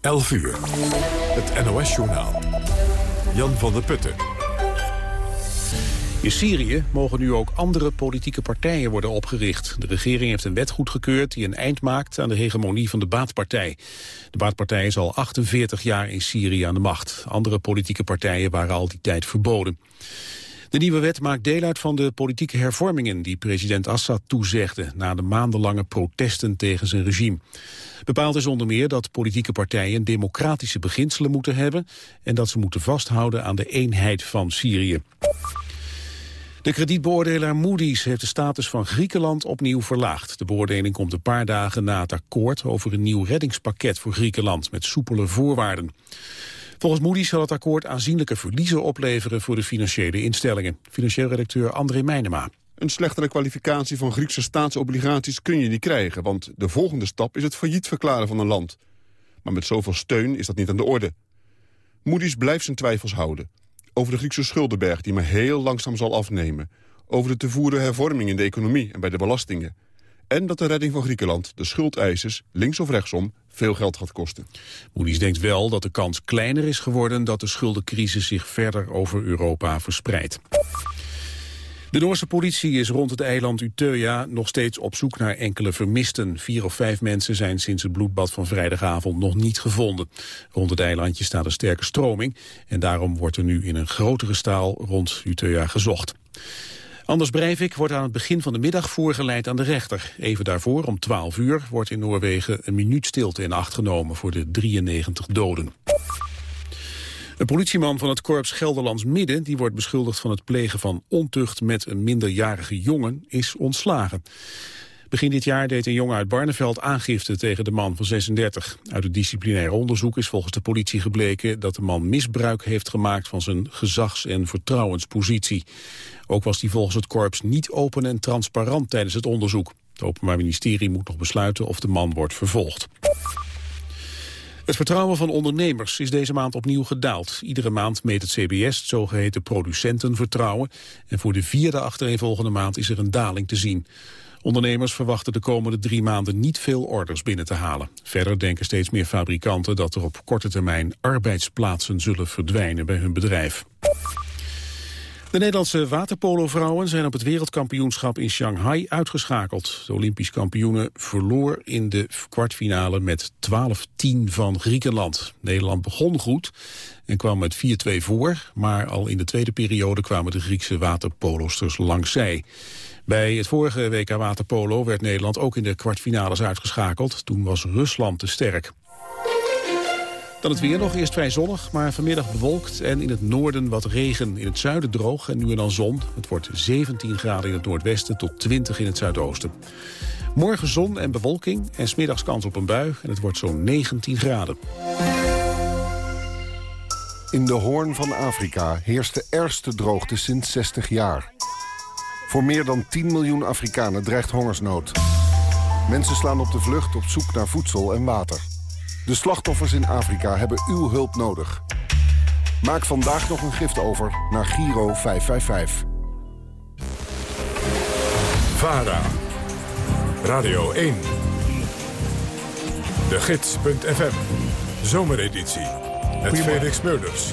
11 uur. Het NOS-journaal. Jan van der Putten. In Syrië mogen nu ook andere politieke partijen worden opgericht. De regering heeft een wet goedgekeurd die een eind maakt aan de hegemonie van de Baatpartij. De Baatpartij is al 48 jaar in Syrië aan de macht. Andere politieke partijen waren al die tijd verboden. De nieuwe wet maakt deel uit van de politieke hervormingen die president Assad toezegde na de maandenlange protesten tegen zijn regime. Bepaald is onder meer dat politieke partijen democratische beginselen moeten hebben en dat ze moeten vasthouden aan de eenheid van Syrië. De kredietbeoordelaar Moody's heeft de status van Griekenland opnieuw verlaagd. De beoordeling komt een paar dagen na het akkoord over een nieuw reddingspakket voor Griekenland met soepele voorwaarden. Volgens Moody's zal het akkoord aanzienlijke verliezen opleveren voor de financiële instellingen. Financieel redacteur André Meijnema. Een slechtere kwalificatie van Griekse staatsobligaties kun je niet krijgen... want de volgende stap is het failliet verklaren van een land. Maar met zoveel steun is dat niet aan de orde. Moody's blijft zijn twijfels houden. Over de Griekse schuldenberg die maar heel langzaam zal afnemen. Over de te voeren hervorming in de economie en bij de belastingen. En dat de redding van Griekenland de schuldeisers, links of rechtsom, veel geld gaat kosten. Moody's denkt wel dat de kans kleiner is geworden dat de schuldencrisis zich verder over Europa verspreidt. De Noorse politie is rond het eiland Utøya nog steeds op zoek naar enkele vermisten. Vier of vijf mensen zijn sinds het bloedbad van vrijdagavond nog niet gevonden. Rond het eilandje staat een sterke stroming en daarom wordt er nu in een grotere staal rond Utøya gezocht. Anders Breivik wordt aan het begin van de middag voorgeleid aan de rechter. Even daarvoor, om 12 uur, wordt in Noorwegen een minuut stilte in acht genomen voor de 93 doden. Een politieman van het korps Gelderlands Midden... die wordt beschuldigd van het plegen van ontucht met een minderjarige jongen... is ontslagen. Begin dit jaar deed een jongen uit Barneveld aangifte tegen de man van 36. Uit het disciplinair onderzoek is volgens de politie gebleken... dat de man misbruik heeft gemaakt van zijn gezags- en vertrouwenspositie. Ook was hij volgens het korps niet open en transparant tijdens het onderzoek. Het Openbaar Ministerie moet nog besluiten of de man wordt vervolgd. Het vertrouwen van ondernemers is deze maand opnieuw gedaald. Iedere maand meet het CBS het zogeheten producentenvertrouwen. En voor de vierde achtereenvolgende maand is er een daling te zien. Ondernemers verwachten de komende drie maanden niet veel orders binnen te halen. Verder denken steeds meer fabrikanten dat er op korte termijn arbeidsplaatsen zullen verdwijnen bij hun bedrijf. De Nederlandse waterpolovrouwen zijn op het wereldkampioenschap in Shanghai uitgeschakeld. De Olympisch kampioenen verloor in de kwartfinale met 12-10 van Griekenland. Nederland begon goed en kwam met 4-2 voor, maar al in de tweede periode kwamen de Griekse waterpolosters langs zij. Bij het vorige WK Waterpolo werd Nederland ook in de kwartfinales uitgeschakeld. Toen was Rusland te sterk. Dan het weer nog, eerst vrij zonnig, maar vanmiddag bewolkt... en in het noorden wat regen, in het zuiden droog en nu en dan zon. Het wordt 17 graden in het noordwesten tot 20 in het zuidoosten. Morgen zon en bewolking en smiddags kans op een bui... en het wordt zo'n 19 graden. In de hoorn van Afrika heerst de ergste droogte sinds 60 jaar. Voor meer dan 10 miljoen Afrikanen dreigt hongersnood. Mensen slaan op de vlucht op zoek naar voedsel en water. De slachtoffers in Afrika hebben uw hulp nodig. Maak vandaag nog een gift over naar Giro 555. VARA. Radio 1. De Gids.fm. Zomereditie. Met Felix Meurders.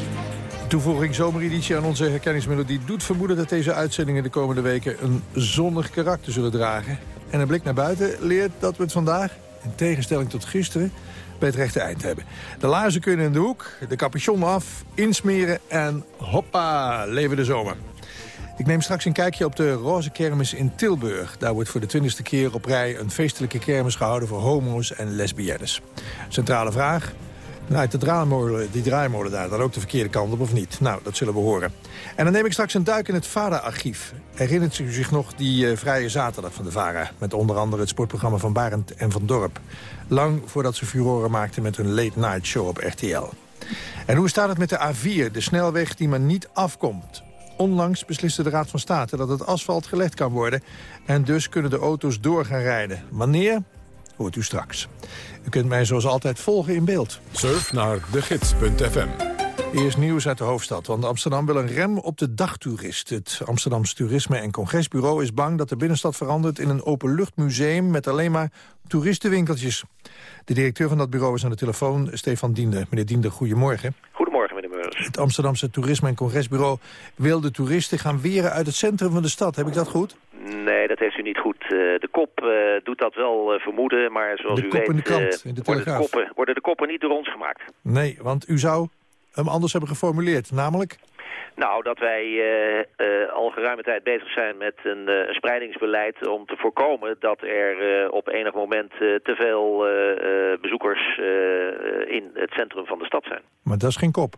Toevoeging zomereditie aan onze herkenningsmelodie doet vermoeden dat deze uitzendingen de komende weken een zonnig karakter zullen dragen. En een blik naar buiten leert dat we het vandaag, in tegenstelling tot gisteren, bij het rechte eind hebben. De laarzen kunnen in de hoek, de capuchon af, insmeren en hoppa, leven de zomer. Ik neem straks een kijkje op de Roze Kermis in Tilburg. Daar wordt voor de twintigste keer op rij een feestelijke kermis gehouden voor homo's en lesbiennes. Centrale vraag, Draait de draaimolen, die draaimolen daar dan ook de verkeerde kant op of niet? Nou, dat zullen we horen. En dan neem ik straks een duik in het VARA-archief. Herinnert u zich nog die uh, vrije zaterdag van de VARA? Met onder andere het sportprogramma van Barend en van Dorp. Lang voordat ze furoren maakten met hun late night show op RTL. En hoe staat het met de A4, de snelweg die maar niet afkomt? Onlangs besliste de Raad van State dat het asfalt gelegd kan worden... en dus kunnen de auto's door gaan rijden. Wanneer? Hoort u straks. U kunt mij zoals altijd volgen in beeld. Surf naar degids.fm Eerst nieuws uit de hoofdstad, want Amsterdam wil een rem op de dagtoerist. Het Amsterdamse Toerisme- en Congresbureau is bang dat de binnenstad verandert in een openluchtmuseum met alleen maar toeristenwinkeltjes. De directeur van dat bureau is aan de telefoon, Stefan Diende. Meneer Diende, goedemorgen. Goedemorgen, meneer Meurs. Het Amsterdamse Toerisme- en Congresbureau wil de toeristen gaan weren uit het centrum van de stad. Heb ik dat goed? Nee, dat heeft u niet goed. Eh, de kop eh, doet dat wel eh, vermoeden, maar zoals De u weet in de krant, in de worden, de koppen, worden de koppen niet door ons gemaakt. Nee, want u zou hem anders hebben geformuleerd, namelijk... Nou, dat wij al geruime tijd bezig zijn met een, spreidingsbeleid om te voorkomen dat er op enig moment te veel bezoekers in het centrum van de stad zijn. Maar dat is geen kop.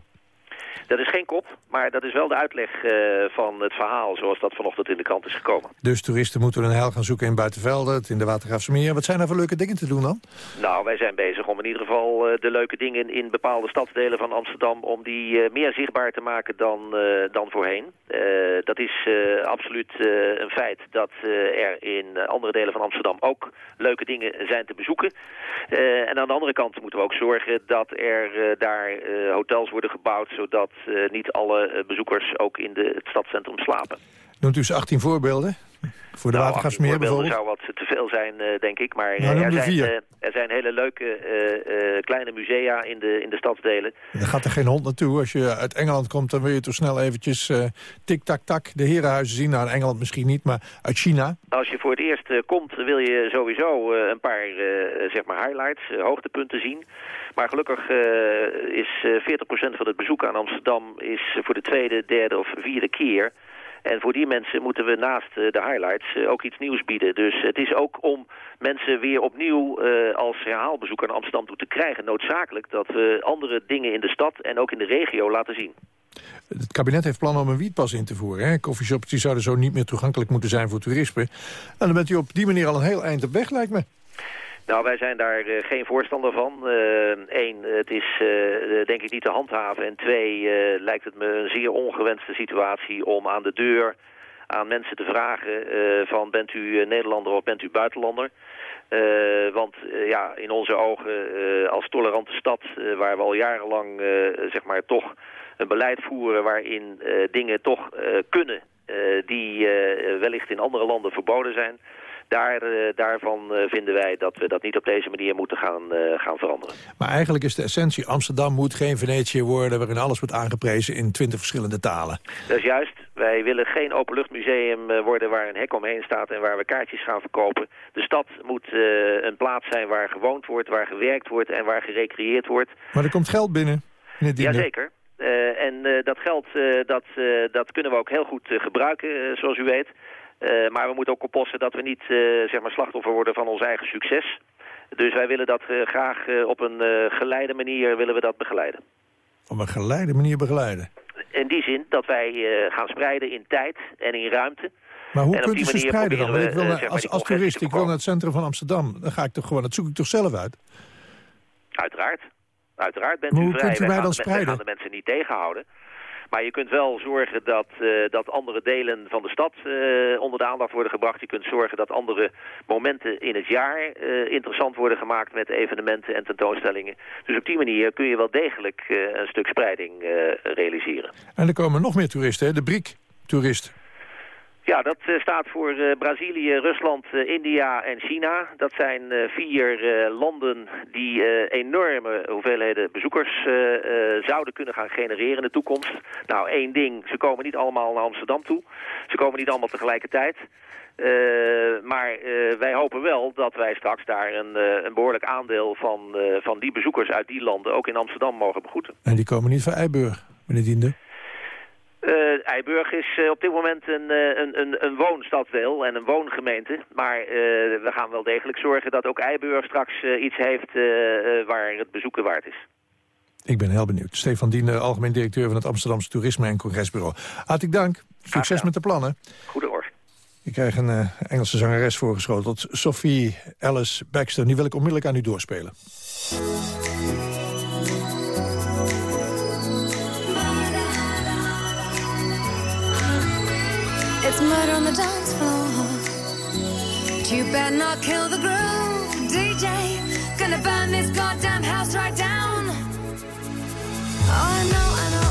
Dat is geen kop, maar dat is wel de uitleg eh, van het verhaal zoals dat vanochtend in de krant is gekomen. Dus toeristen moeten een heil gaan zoeken in Buitenvelden, in de Watergraafsmeer. Wat zijn er voor leuke dingen te doen dan? Nou, wij zijn bezig om in ieder geval eh, de leuke dingen in bepaalde stadsdelen van Amsterdam... om die eh, meer zichtbaar te maken dan, dan voorheen. Dat is absoluut een feit dat er in andere delen van Amsterdam ook leuke dingen zijn te bezoeken. En aan de andere kant moeten we ook zorgen dat er daar hotels worden gebouwd... zodat niet alle eh, bezoekers ook in de, het stadscentrum slapen. Noemt u eens 18 voorbeelden? Voor de Nou, Watergraafsmeer 18 voorbeelden bijvoorbeeld? zou wat te veel zijn, eh, denk ik. Maar eh, Nou, noem er, er zijn, eh, er zijn hele leuke eh, eh, kleine musea in de, in de stadsdelen. Daar gaat er geen hond naartoe. Als je uit Engeland komt, dan wil je toch snel eventjes eh, tik-tak-tak de herenhuizen zien. Nou, in Engeland misschien niet, maar uit China. Als je voor het eerst eh, komt, wil je sowieso eh, een paar eh, zeg maar highlights, eh, hoogtepunten zien. Maar gelukkig eh, is eh 40% van het bezoek aan Amsterdam is voor de tweede, derde of vierde keer. En voor die mensen moeten we naast eh, de highlights eh, ook iets nieuws bieden. Dus het is ook om mensen weer opnieuw eh, als herhaalbezoek aan Amsterdam toe te krijgen... noodzakelijk dat we andere dingen in de stad en ook in de regio laten zien. Het kabinet heeft plannen om een wietpas in te voeren. Hè? Coffeeshops die zouden zo niet meer toegankelijk moeten zijn voor toerisme. En dan bent u op die manier al een heel eind op weg, lijkt me. Nou, wij zijn daar eh, geen voorstander van. Eén, het is eh, denk ik niet te handhaven. En twee, eh, lijkt het me een zeer ongewenste situatie om aan de deur aan mensen te vragen eh, van bent u eh, Nederlander of bent u buitenlander. Eh, want eh, ja, in onze ogen eh, als tolerante stad, eh, waar we al jarenlang eh, zeg maar toch een beleid voeren waarin eh, dingen toch eh, kunnen eh, die eh, wellicht in andere landen verboden zijn. Daar, eh, daarvan eh, vinden wij dat we dat niet op deze manier moeten gaan, eh, gaan veranderen. Maar eigenlijk is de essentie, Amsterdam moet geen Venetië worden... waarin alles wordt aangeprezen in twintig verschillende talen. Dat is juist. Wij willen geen openluchtmuseum worden waar een hek omheen staat en waar we kaartjes gaan verkopen. De stad moet een plaats zijn waar gewoond wordt, waar gewerkt wordt en waar gerecreëerd wordt. Maar er komt geld binnen, meneer. Jazeker. En dat geld dat, dat kunnen we ook heel goed gebruiken, zoals u weet. Eh, maar we moeten ook oppassen dat we niet eh, zeg maar slachtoffer worden van ons eigen succes. Dus wij willen dat eh, graag op een geleide manier willen we dat begeleiden. Op een geleide manier begeleiden. In die zin dat wij gaan spreiden in tijd en in ruimte. Maar hoe kunt u ze spreiden dan? Ik wil we, naar- zeg maar, als, toerist, ik wil naar het centrum van Amsterdam. Dan ga ik toch gewoon, dat zoek ik toch zelf uit? Uiteraard. Uiteraard bent Maar u hoe vrij. kunt u Wij mij dan spreiden? gaan de mensen niet tegenhouden. Maar je kunt wel zorgen dat, eh, dat andere delen van de stad eh, onder de aandacht worden gebracht. Je kunt zorgen dat andere momenten in het jaar eh, interessant worden gemaakt met evenementen en tentoonstellingen. Dus op die manier kun je wel degelijk een stuk spreiding realiseren. En er komen nog meer toeristen, hè? de BRIC-toerist. Ja, dat eh, staat voor eh, Brazilië, Rusland, eh, India en China. Dat zijn vier landen die enorme hoeveelheden bezoekers zouden kunnen gaan genereren in de toekomst. Nou, één ding, ze komen niet allemaal naar Amsterdam toe. Ze komen niet allemaal tegelijkertijd. Maar wij hopen wel dat wij straks daar een, een behoorlijk aandeel van, van die bezoekers uit die landen ook in Amsterdam mogen begroeten. En die komen niet van Eiburg, meneer Diende. Eh Eiburg is eh, op dit moment een, eh, een, een, een woonstadsdeel en een woongemeente. Maar we gaan wel degelijk zorgen dat ook Eiburg straks iets heeft waar het bezoeken waard is. Ik ben heel benieuwd. Stefan Diende, algemeen directeur van het Amsterdamse Toerisme- en Congresbureau. Hartelijk dank. Succes met de plannen. Goedemorgen. Ik krijg een Engelse zangeres voorgeschoteld. Sophie Alice Baxter. Die wil ik onmiddellijk aan u doorspelen. It's murder on the dance floor. But you better not kill the groove, DJ. Gonna burn this goddamn house right down. Oh, I know, I know,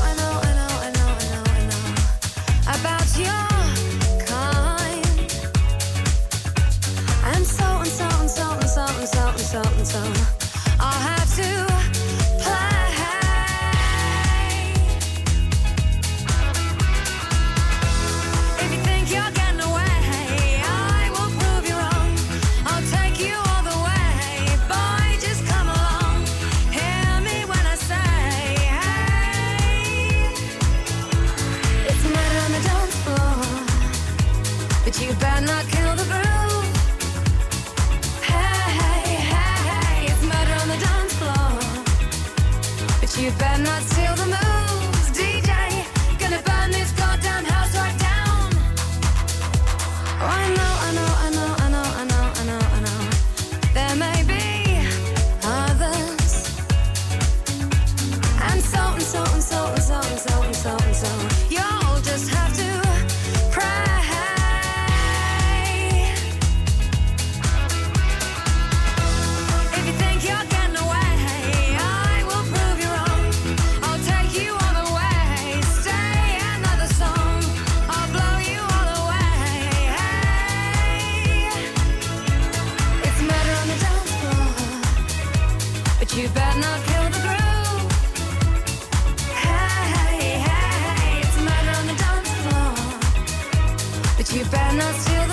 you better not kill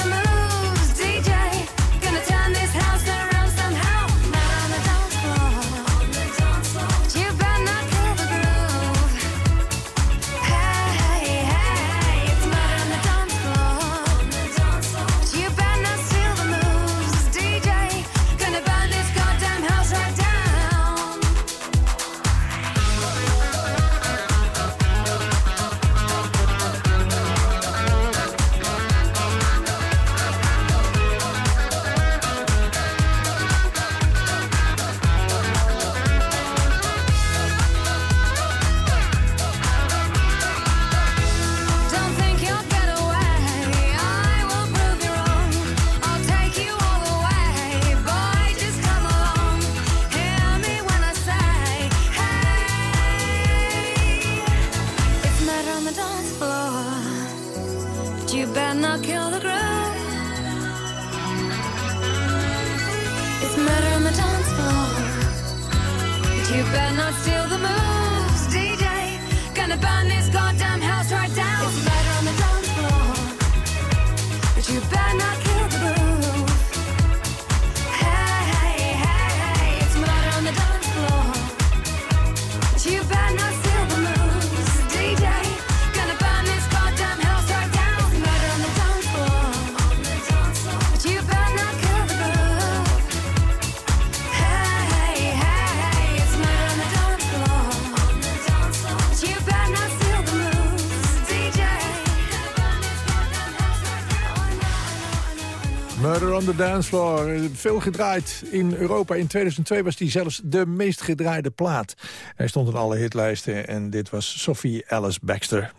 Murder on the Dance Floor. Veel gedraaid in Europa. In 2002 was die zelfs de meest gedraaide plaat. Hij stond in alle hitlijsten en dit was Sophie Alice Baxter.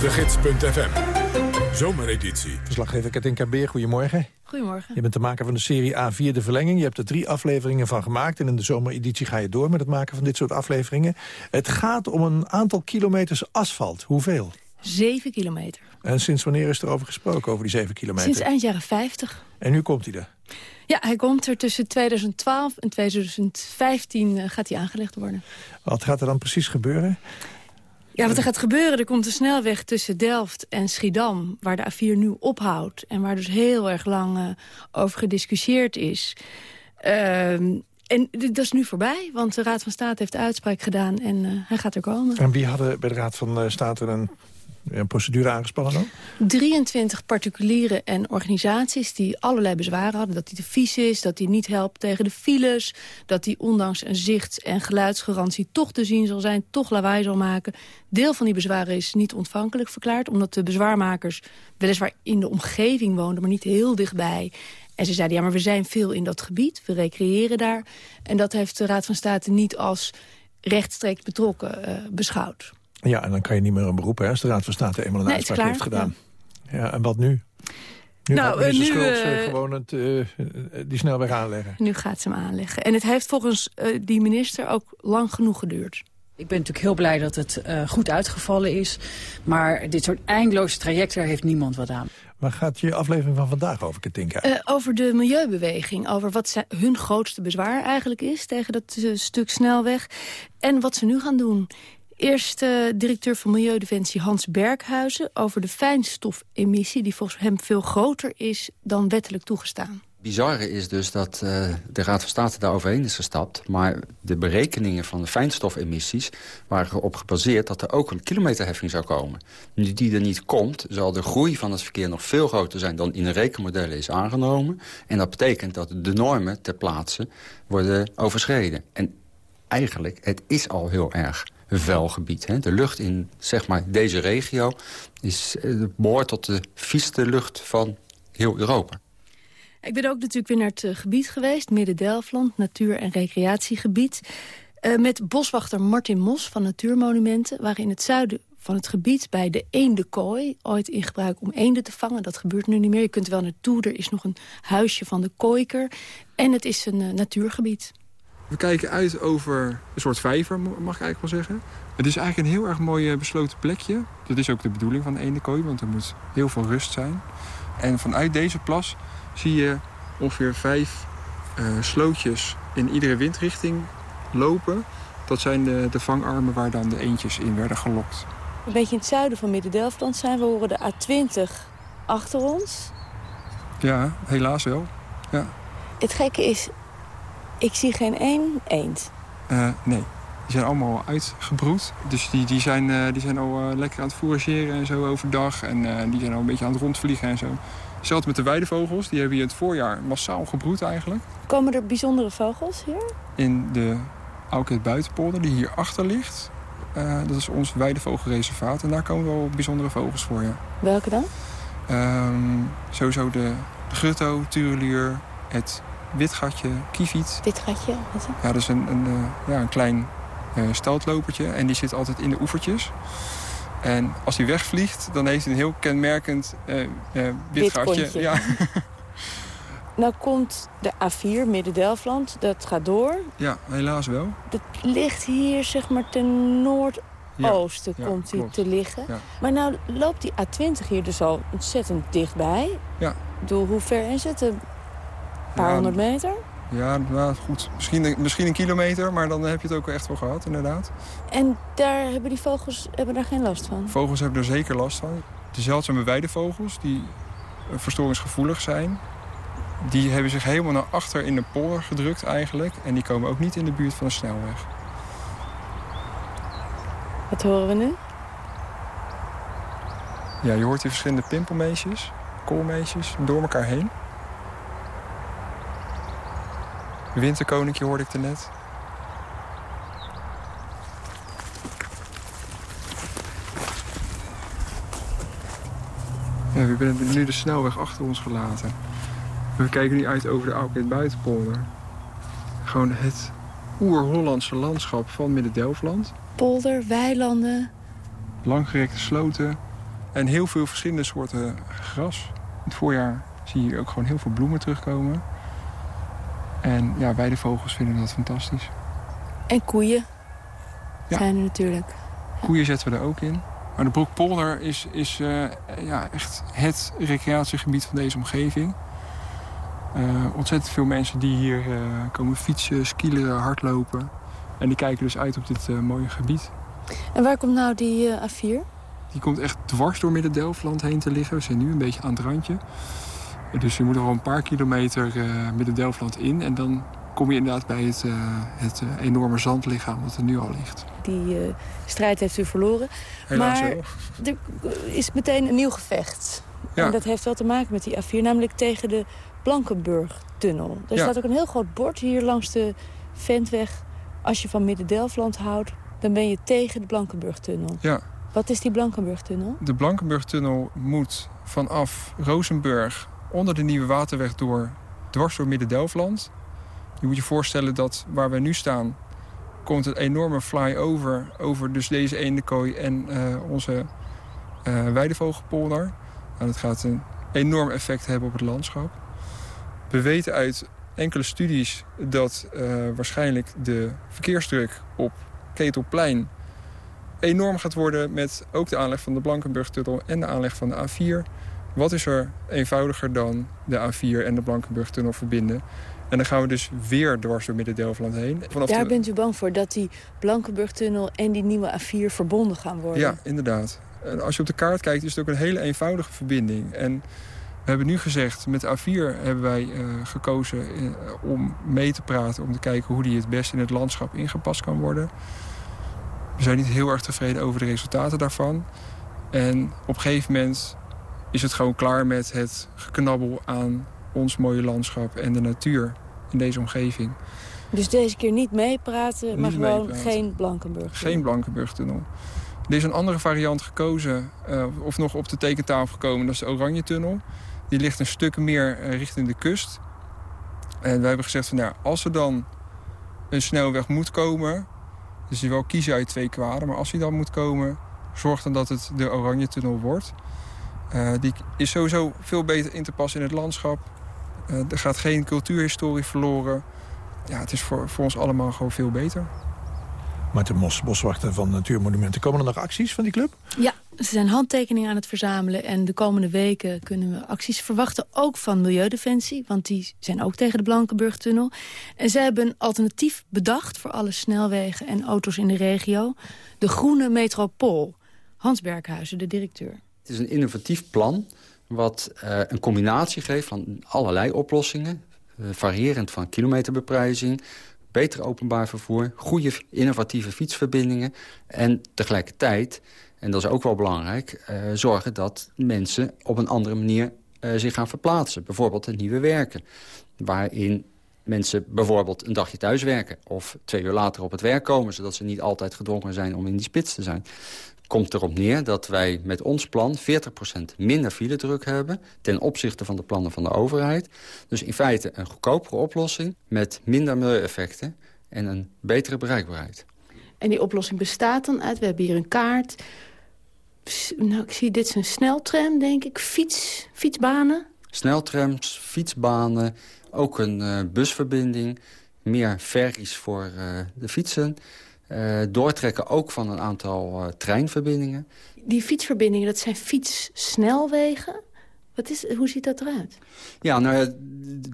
De Gids.fm. Zomereditie. Verslaggever Katinka Beer, goedemorgen. Goedemorgen. Je bent de maker van de serie A4 De Verlenging. Je hebt er drie afleveringen van gemaakt. En in de zomereditie ga je door met het maken van dit soort afleveringen. Het gaat om een aantal kilometers asfalt. Hoeveel? Zeven kilometer. En sinds wanneer is er over gesproken, over die zeven kilometer? Sinds eind jaren 50. En nu komt hij er. Ja, hij komt er tussen 2012 en 2015 eh, gaat hij aangelegd worden. Wat gaat er dan precies gebeuren? Ja, wat er gaat gebeuren, er komt een snelweg tussen Delft en Schiedam... waar de A4 nu ophoudt en waar dus heel erg lang eh, over gediscussieerd is. Ehm, en dat is nu voorbij, want de Raad van State heeft de uitspraak gedaan... en eh, hij gaat er komen. En wie hadden bij de Raad van State een, een procedure aangespannen dan? 23 particulieren en organisaties die allerlei bezwaren hadden. Dat hij te vies is, dat hij niet helpt tegen de files... dat hij ondanks een zicht- en geluidsgarantie toch te zien zal zijn... toch lawaai zal maken. Deel van die bezwaren is niet ontvankelijk verklaard... omdat de bezwaarmakers weliswaar in de omgeving woonden... maar niet heel dichtbij. En ze zeiden, ja, maar we zijn veel in dat gebied. We recreëren daar. En dat heeft de Raad van State niet als rechtstreeks betrokken eh, beschouwd. Ja, en dan kan je niet meer een beroep, hè, als de Raad van State eenmaal een Nee, uitspraak heeft gedaan. Ja. en wat nu? Nu Nou, gaat minister eh, nu, Schultz eh, gewoon het, eh, eh, die snelweg aanleggen. Nu gaat ze hem aanleggen. En het heeft volgens eh, die minister ook lang genoeg geduurd. Ik ben natuurlijk heel blij dat het eh, goed uitgevallen is. Maar dit soort eindeloze trajecten daar heeft niemand wat aan. Waar gaat je aflevering van vandaag over, Katinka? Eh, over de milieubeweging, over wat zij- hun grootste bezwaar eigenlijk is... tegen dat stuk snelweg en wat ze nu gaan doen. Eerst eh, directeur van Milieudefensie Hans Berghuizen... over de fijnstofemissie die volgens hem veel groter is dan wettelijk toegestaan. bizarre is dus dat uh, de Raad van State daar overheen is gestapt. Maar de berekeningen van de fijnstofemissies waren erop gebaseerd... dat er ook een kilometerheffing zou komen. Nu die er niet komt, zal de groei van het verkeer nog veel groter zijn... dan in de rekenmodellen is aangenomen. En dat betekent dat de normen ter plaatse worden overschreden. En eigenlijk, het is al heel erg vuil gebied. Hè. De lucht in zeg maar, deze regio is, uh, behoort tot de vieste lucht van heel Europa. Ik ben ook natuurlijk weer naar het eh, gebied geweest. Midden-Delfland, natuur- en recreatiegebied. Uh, met boswachter Martin Mos van Natuurmonumenten... waren in het zuiden van het gebied bij de eendenkooi... ooit in gebruik om eenden te vangen. Dat gebeurt nu niet meer. Je kunt er wel naartoe. Er is nog een huisje van de kooiker. En het is een natuurgebied. We kijken uit over een soort vijver, mag ik eigenlijk wel zeggen. Het is eigenlijk een heel erg mooi besloten plekje. Dat is ook de bedoeling van de eendenkooi, want er moet heel veel rust zijn. En vanuit deze plas zie je ongeveer vijf uh, slootjes in iedere windrichting lopen. Dat zijn de, de vangarmen waar dan de eendjes in werden gelokt. Een beetje in het zuiden van Midden-Delftland zijn. We horen de A20 achter ons. Ja, helaas wel. Ja. Het gekke is, ik zie geen één eend. Uh, nee, die zijn allemaal uitgebroed. Dus die, die, zijn, uh, die zijn al uh, lekker aan het fourageren en zo overdag. En die zijn al een beetje aan het rondvliegen en zo. Hetzelfde met de weidevogels. Die hebben hier in het voorjaar massaal gebroed eigenlijk. Komen er bijzondere vogels hier? In de Auket Buitenpolder, die hier achter ligt. Dat is ons weidevogelreservaat. En daar komen wel bijzondere vogels voor, ja. Welke dan? Um, sowieso de, de grutto, tureluur, het witgatje, kieviet. Witgatje? Wat is dat? Ja, dat is een, een, uh, ja, een klein uh, steltlopertje. En die zit altijd in de oevertjes. En als hij wegvliegt, dan heeft hij een heel kenmerkend uh, wit gatje. Ja. nou komt de A4, Midden-Delfland, dat gaat door. Ja, helaas wel. Dat ligt hier zeg maar ten noordoosten ja, komt hij te liggen. Ja. Maar nou loopt die A20 hier dus al ontzettend dichtbij. Ja. Doe, hoe ver is het? Een paar honderd meter? Ja, nou, goed. Misschien, misschien een kilometer, maar dan heb je het ook echt wel gehad, inderdaad. En daar hebben die vogels hebben daar geen last van? Vogels hebben er zeker last van. De zeldzame weidevogels, die verstoringsgevoelig zijn... die hebben zich helemaal naar achter in de polder gedrukt eigenlijk. En die komen ook niet in de buurt van de snelweg. Wat horen we nu? Ja, je hoort hier verschillende pimpelmeesjes, koolmeesjes, door elkaar heen. Winterkoninkje hoorde ik er net. Ja, we hebben nu de snelweg achter ons gelaten. We kijken nu uit over de Auket Buitenpolder. Gewoon het oer-Hollandse landschap van Midden-Delfland. Polder, weilanden. Langgerekte sloten. En heel veel verschillende soorten gras. In het voorjaar zie je hier ook gewoon heel veel bloemen terugkomen. En ja, beide vogels vinden dat fantastisch. En koeien ja. zijn er natuurlijk. Ja. Koeien zetten we er ook in. Maar de Broekpolder is, is uh, ja, echt het recreatiegebied van deze omgeving. Uh, ontzettend veel mensen die hier uh, komen fietsen, skileren, hardlopen. En die kijken dus uit op dit mooie gebied. En waar komt nou die A4? Die komt echt dwars door Midden-Delfland heen te liggen. We zijn nu een beetje aan het randje. Dus je moet er al een paar kilometer uh, Midden-Delfland in. En dan kom je inderdaad bij het, uh, het uh, enorme zandlichaam wat er nu al ligt. Die strijd heeft u verloren. Helaas maar wel. er is meteen een nieuw gevecht. Ja. En dat heeft wel te maken met die A4. Namelijk tegen de Blankenburg-tunnel. Er Ja. staat ook een heel groot bord hier langs de Ventweg. Als je van Midden-Delfland houdt, dan ben je tegen de Blankenburg-tunnel. Ja, Wat is die Blankenburg-tunnel? de Blankenburg-tunnel moet vanaf Rozenburg onder de Nieuwe Waterweg door, dwars door Midden-Delfland. Je moet je voorstellen dat waar we nu staan, komt een enorme flyover over dus deze eendenkooi en eh, onze eh weidevogelpolder. Nou, dat gaat een enorm effect hebben op het landschap. We weten uit enkele studies dat eh, waarschijnlijk de verkeersdruk op Ketelplein enorm gaat worden met ook de aanleg van de Blankenburg-tunnel en de aanleg van de A4. Wat is er eenvoudiger dan de A4 en de Blankenburg-tunnel verbinden? En dan gaan we dus weer dwars door Midden-Delfland heen. Vanaf Daar de- bent u bang voor dat die Blankenburg-tunnel en die nieuwe A4 verbonden gaan worden? Ja, inderdaad. En als je op de kaart kijkt is het ook een hele eenvoudige verbinding. En We hebben nu gezegd, met A4 hebben wij eh, gekozen eh, om mee te praten... om te kijken hoe die het best in het landschap ingepast kan worden. We zijn niet heel erg tevreden over de resultaten daarvan. En op een gegeven moment is het gewoon klaar met het geknabbel aan ons mooie landschap en de natuur in deze omgeving. Dus deze keer niet meepraten, maar gewoon meepraten. geen Blankenburg. Geen Blankenburg-tunnel. Er is een andere variant gekozen, eh, of nog op de tekentafel gekomen, dat is de Oranje-tunnel. Die ligt een stuk meer eh, richting de kust. En wij hebben gezegd van, nou, als er dan een snelweg moet komen... dus je wel kiezen uit twee kwaden, maar als die dan moet komen... zorg dan dat het de Oranje-tunnel wordt. Eh, die is sowieso veel beter in te passen in het landschap. Eh, er gaat geen cultuurhistorie verloren. Ja, het is voor, voor ons allemaal gewoon veel beter. Marten Mos, boswachter van Natuurmonumenten. Komen er nog acties van die club? Ja, ze zijn handtekeningen aan het verzamelen. En de komende weken kunnen we acties verwachten. Ook van Milieudefensie, want die zijn ook tegen de Blankenburg-tunnel. En zij hebben een alternatief bedacht voor alle snelwegen en auto's in de regio. De Groene Metropool. Hans Berghuizen, de directeur. Het is een innovatief plan wat eh, een combinatie geeft van allerlei oplossingen. eh, variërend van kilometerbeprijzing, beter openbaar vervoer... goede innovatieve fietsverbindingen en tegelijkertijd... en dat is ook wel belangrijk, eh, zorgen dat mensen op een andere manier zich gaan verplaatsen. Bijvoorbeeld het nieuwe werken, waarin mensen bijvoorbeeld een dagje thuis werken... of twee uur later op het werk komen... zodat ze niet altijd gedwongen zijn om in die spits te zijn komt erop neer dat wij met ons plan 40% minder filedruk hebben... ten opzichte van de plannen van de overheid. Dus in feite een goedkopere oplossing met minder milieueffecten... en een betere bereikbaarheid. En die oplossing bestaat dan uit, we hebben hier een kaart. Nou, ik zie dit is een sneltram, denk ik. Fiets, fietsbanen. Sneltrams, fietsbanen, ook een eh, busverbinding... meer ferries voor eh, de fietsen... eh, doortrekken ook van een aantal eh, treinverbindingen. Die fietsverbindingen, dat zijn fietssnelwegen. Wat is, hoe ziet dat eruit? Ja, nou ja,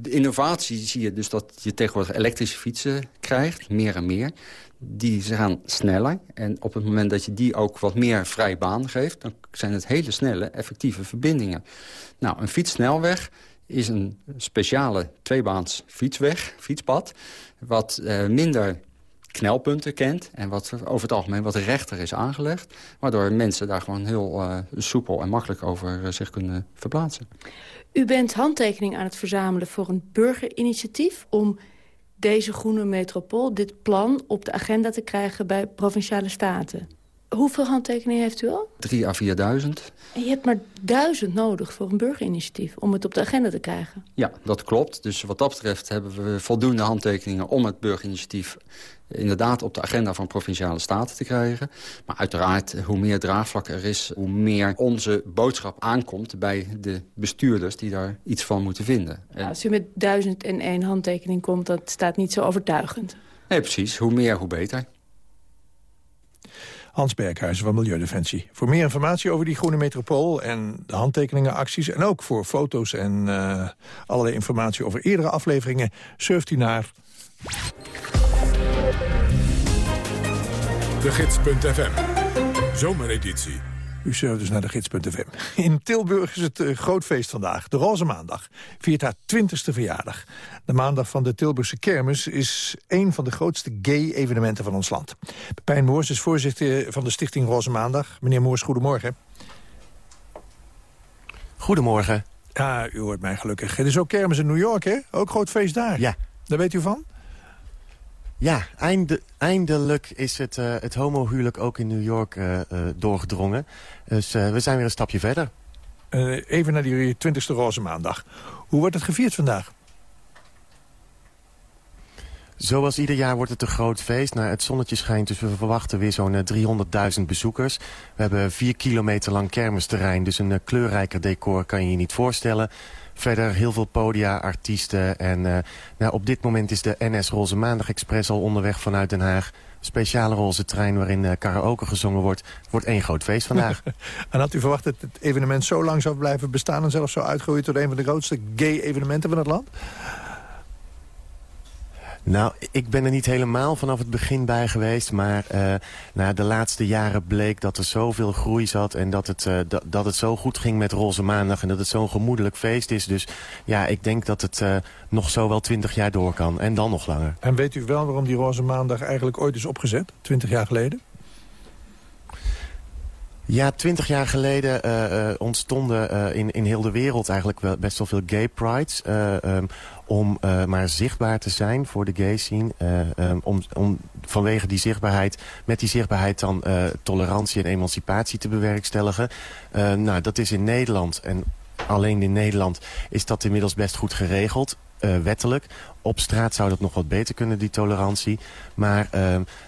de innovatie zie je dus dat je tegenwoordig elektrische fietsen krijgt, meer en meer. Die ze gaan sneller en op het moment dat je die ook wat meer vrij baan geeft... dan zijn het hele snelle, effectieve verbindingen. Nou, een fietssnelweg is een speciale tweebaans fietsweg, fietspad... wat eh, minder knelpunten kent en wat over het algemeen wat rechter is aangelegd. Waardoor mensen daar gewoon heel eh, soepel en makkelijk over eh, zich kunnen verplaatsen. U bent handtekening aan het verzamelen voor een burgerinitiatief... om deze groene metropool, dit plan, op de agenda te krijgen bij Provinciale Staten. Hoeveel handtekeningen heeft u al? 3 à 4.000. En je hebt maar duizend nodig voor een burgerinitiatief... om het op de agenda te krijgen. Ja, dat klopt. Dus wat dat betreft hebben we voldoende handtekeningen... om het burgerinitiatief inderdaad op de agenda van Provinciale Staten te krijgen. Maar uiteraard, hoe meer draagvlak er is... hoe meer onze boodschap aankomt bij de bestuurders... die daar iets van moeten vinden. En- Als u met duizend en één handtekening komt, dat staat niet zo overtuigend. Nee, precies. Hoe meer, hoe beter. Hans Berghuizen van Milieudefensie. Voor meer informatie over die groene metropool en de handtekeningenacties... en ook voor foto's en eh, allerlei informatie over eerdere afleveringen... surft u naar De Gids.fm. Zomereditie. U surft dus naar de gids.fm. In Tilburg is het eh, groot feest vandaag. De Roze Maandag viert haar 20ste verjaardag. De maandag van de Tilburgse kermis is een van de grootste gay-evenementen van ons land. Pepijn Moors is voorzitter van de stichting Roze Maandag. Meneer Moors, goedemorgen. Goedemorgen. Ja, u hoort mij gelukkig. Het is ook kermis in New York, hè? Ook groot feest daar. Ja. Daar weet u van? Ja, einde, eindelijk is het, eh, het homohuwelijk ook in New York eh, eh, doorgedrongen. Dus we zijn weer een stapje verder. Even naar die 20ste Roze Maandag. Hoe wordt het gevierd vandaag? Zoals ieder jaar wordt het een groot feest. Nou, het zonnetje schijnt, dus we verwachten weer zo'n eh, 300.000 bezoekers. We hebben vier kilometer lang kermisterrein, dus een eh, kleurrijker decor kan je je niet voorstellen. Verder heel veel podia, artiesten en eh, nou, op dit moment is de NS Roze Maandag Express al onderweg vanuit Den Haag. Speciale roze trein waarin eh, karaoke gezongen wordt. Het wordt één groot feest vandaag. En had u verwacht dat het evenement zo lang zou blijven bestaan... en zelfs zo uitgroeien tot een van de grootste gay-evenementen van het land? Nou, ik ben er niet helemaal vanaf het begin bij geweest. Maar uh, nou, de laatste jaren bleek dat er zoveel groei zat... en dat het, uh, dat, dat het zo goed ging met Roze Maandag... en dat het zo'n gemoedelijk feest is. Dus ja, ik denk dat het uh, nog zo wel twintig jaar door kan. En dan nog langer. En weet u wel waarom die Roze Maandag eigenlijk ooit is opgezet? Twintig jaar geleden? Ja, twintig jaar geleden uh, uh, ontstonden uh, in, in heel de wereld eigenlijk wel best wel veel gay prides. Um, om maar zichtbaar te zijn voor de gay scene. Um, om, om vanwege die zichtbaarheid, met die zichtbaarheid dan tolerantie en emancipatie te bewerkstelligen. nou, dat is in Nederland en alleen in Nederland is dat inmiddels best goed geregeld. Uh, wettelijk. Op straat zou dat nog wat beter kunnen, die tolerantie. Maar uh,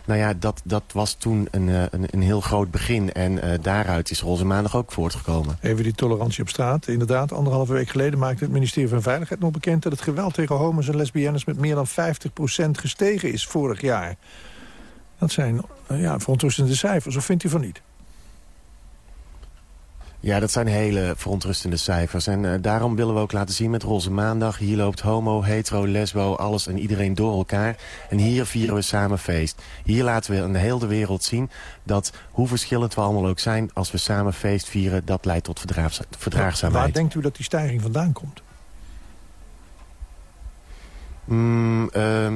nou ja, dat, dat was toen een, uh, een, een, heel groot begin. En daaruit is Roze Maandag ook voortgekomen. Even die tolerantie op straat. Inderdaad, anderhalve week geleden maakte het ministerie van Veiligheid nog bekend... dat het geweld tegen homo's en lesbiennes met meer dan 50% gestegen is vorig jaar. Dat zijn ja, verontrustende cijfers, of vindt u van niet? Ja, dat zijn hele verontrustende cijfers. En uh, daarom willen we ook laten zien met Roze Maandag... hier loopt homo, hetero, lesbo, alles en iedereen door elkaar. En hier vieren we samen feest. Hier laten we aan de hele wereld zien dat hoe verschillend we allemaal ook zijn... als we samen feest vieren, dat leidt tot verdraagzaamheid. Waar denkt u dat die stijging vandaan komt? Mm, uh,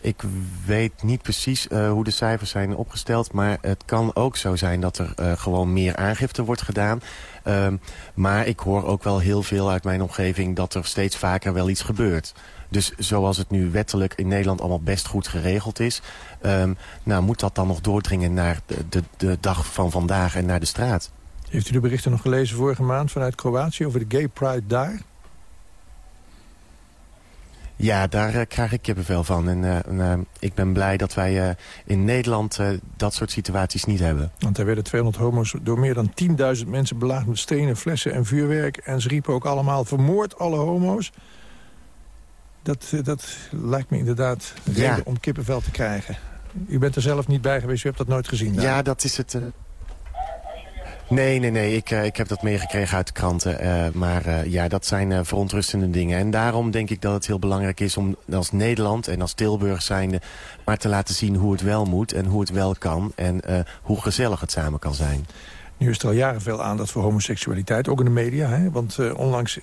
ik weet niet precies uh, hoe de cijfers zijn opgesteld... maar het kan ook zo zijn dat er uh, gewoon meer aangifte wordt gedaan. Uh, maar ik hoor ook wel heel veel uit mijn omgeving... dat er steeds vaker wel iets gebeurt. Dus zoals het nu wettelijk in Nederland allemaal best goed geregeld is... Um, nou, moet dat dan nog doordringen naar de, de, de dag van vandaag en naar de straat. Heeft u de berichten nog gelezen vorige maand vanuit Kroatië... over de gay pride daar? Ja, daar uh, krijg ik kippenvel van. En uh, uh, ik ben blij dat wij in Nederland dat soort situaties niet hebben. Want er werden 200 homo's door meer dan 10.000 mensen belaagd met stenen, flessen en vuurwerk. En ze riepen ook allemaal vermoord alle homo's. Dat, dat lijkt me inderdaad reden ja. om kippenvel te krijgen. U bent er zelf niet bij geweest, u hebt dat nooit gezien. Ja, dat is het... Nee, nee, nee. Ik, uh, ik heb dat meegekregen uit de kranten. Uh, maar uh, ja, dat zijn verontrustende dingen. En daarom denk ik dat het heel belangrijk is om als Nederland en als Tilburg zijnde... maar te laten zien hoe het wel moet en hoe het wel kan. En hoe gezellig het samen kan zijn. Nu is er al jaren veel aandacht voor homoseksualiteit, ook in de media. Hè? Want onlangs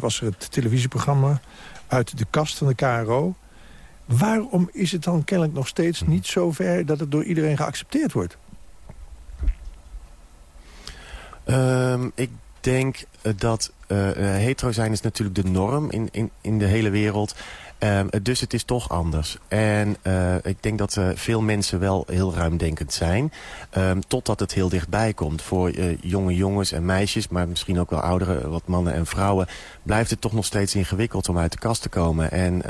was er het televisieprogramma Uit de Kast van de KRO. Waarom is het dan kennelijk nog steeds niet zo ver dat het door iedereen geaccepteerd wordt? Um, ik denk dat uh, hetero zijn is natuurlijk de norm in, in, in de hele wereld. Um, dus het is toch anders. En uh, ik denk dat uh, veel mensen wel heel ruimdenkend zijn. Um, totdat het heel dichtbij komt. Voor uh, jonge jongens en meisjes, maar misschien ook wel oudere, wat mannen en vrouwen... blijft het toch nog steeds ingewikkeld om uit de kast te komen. En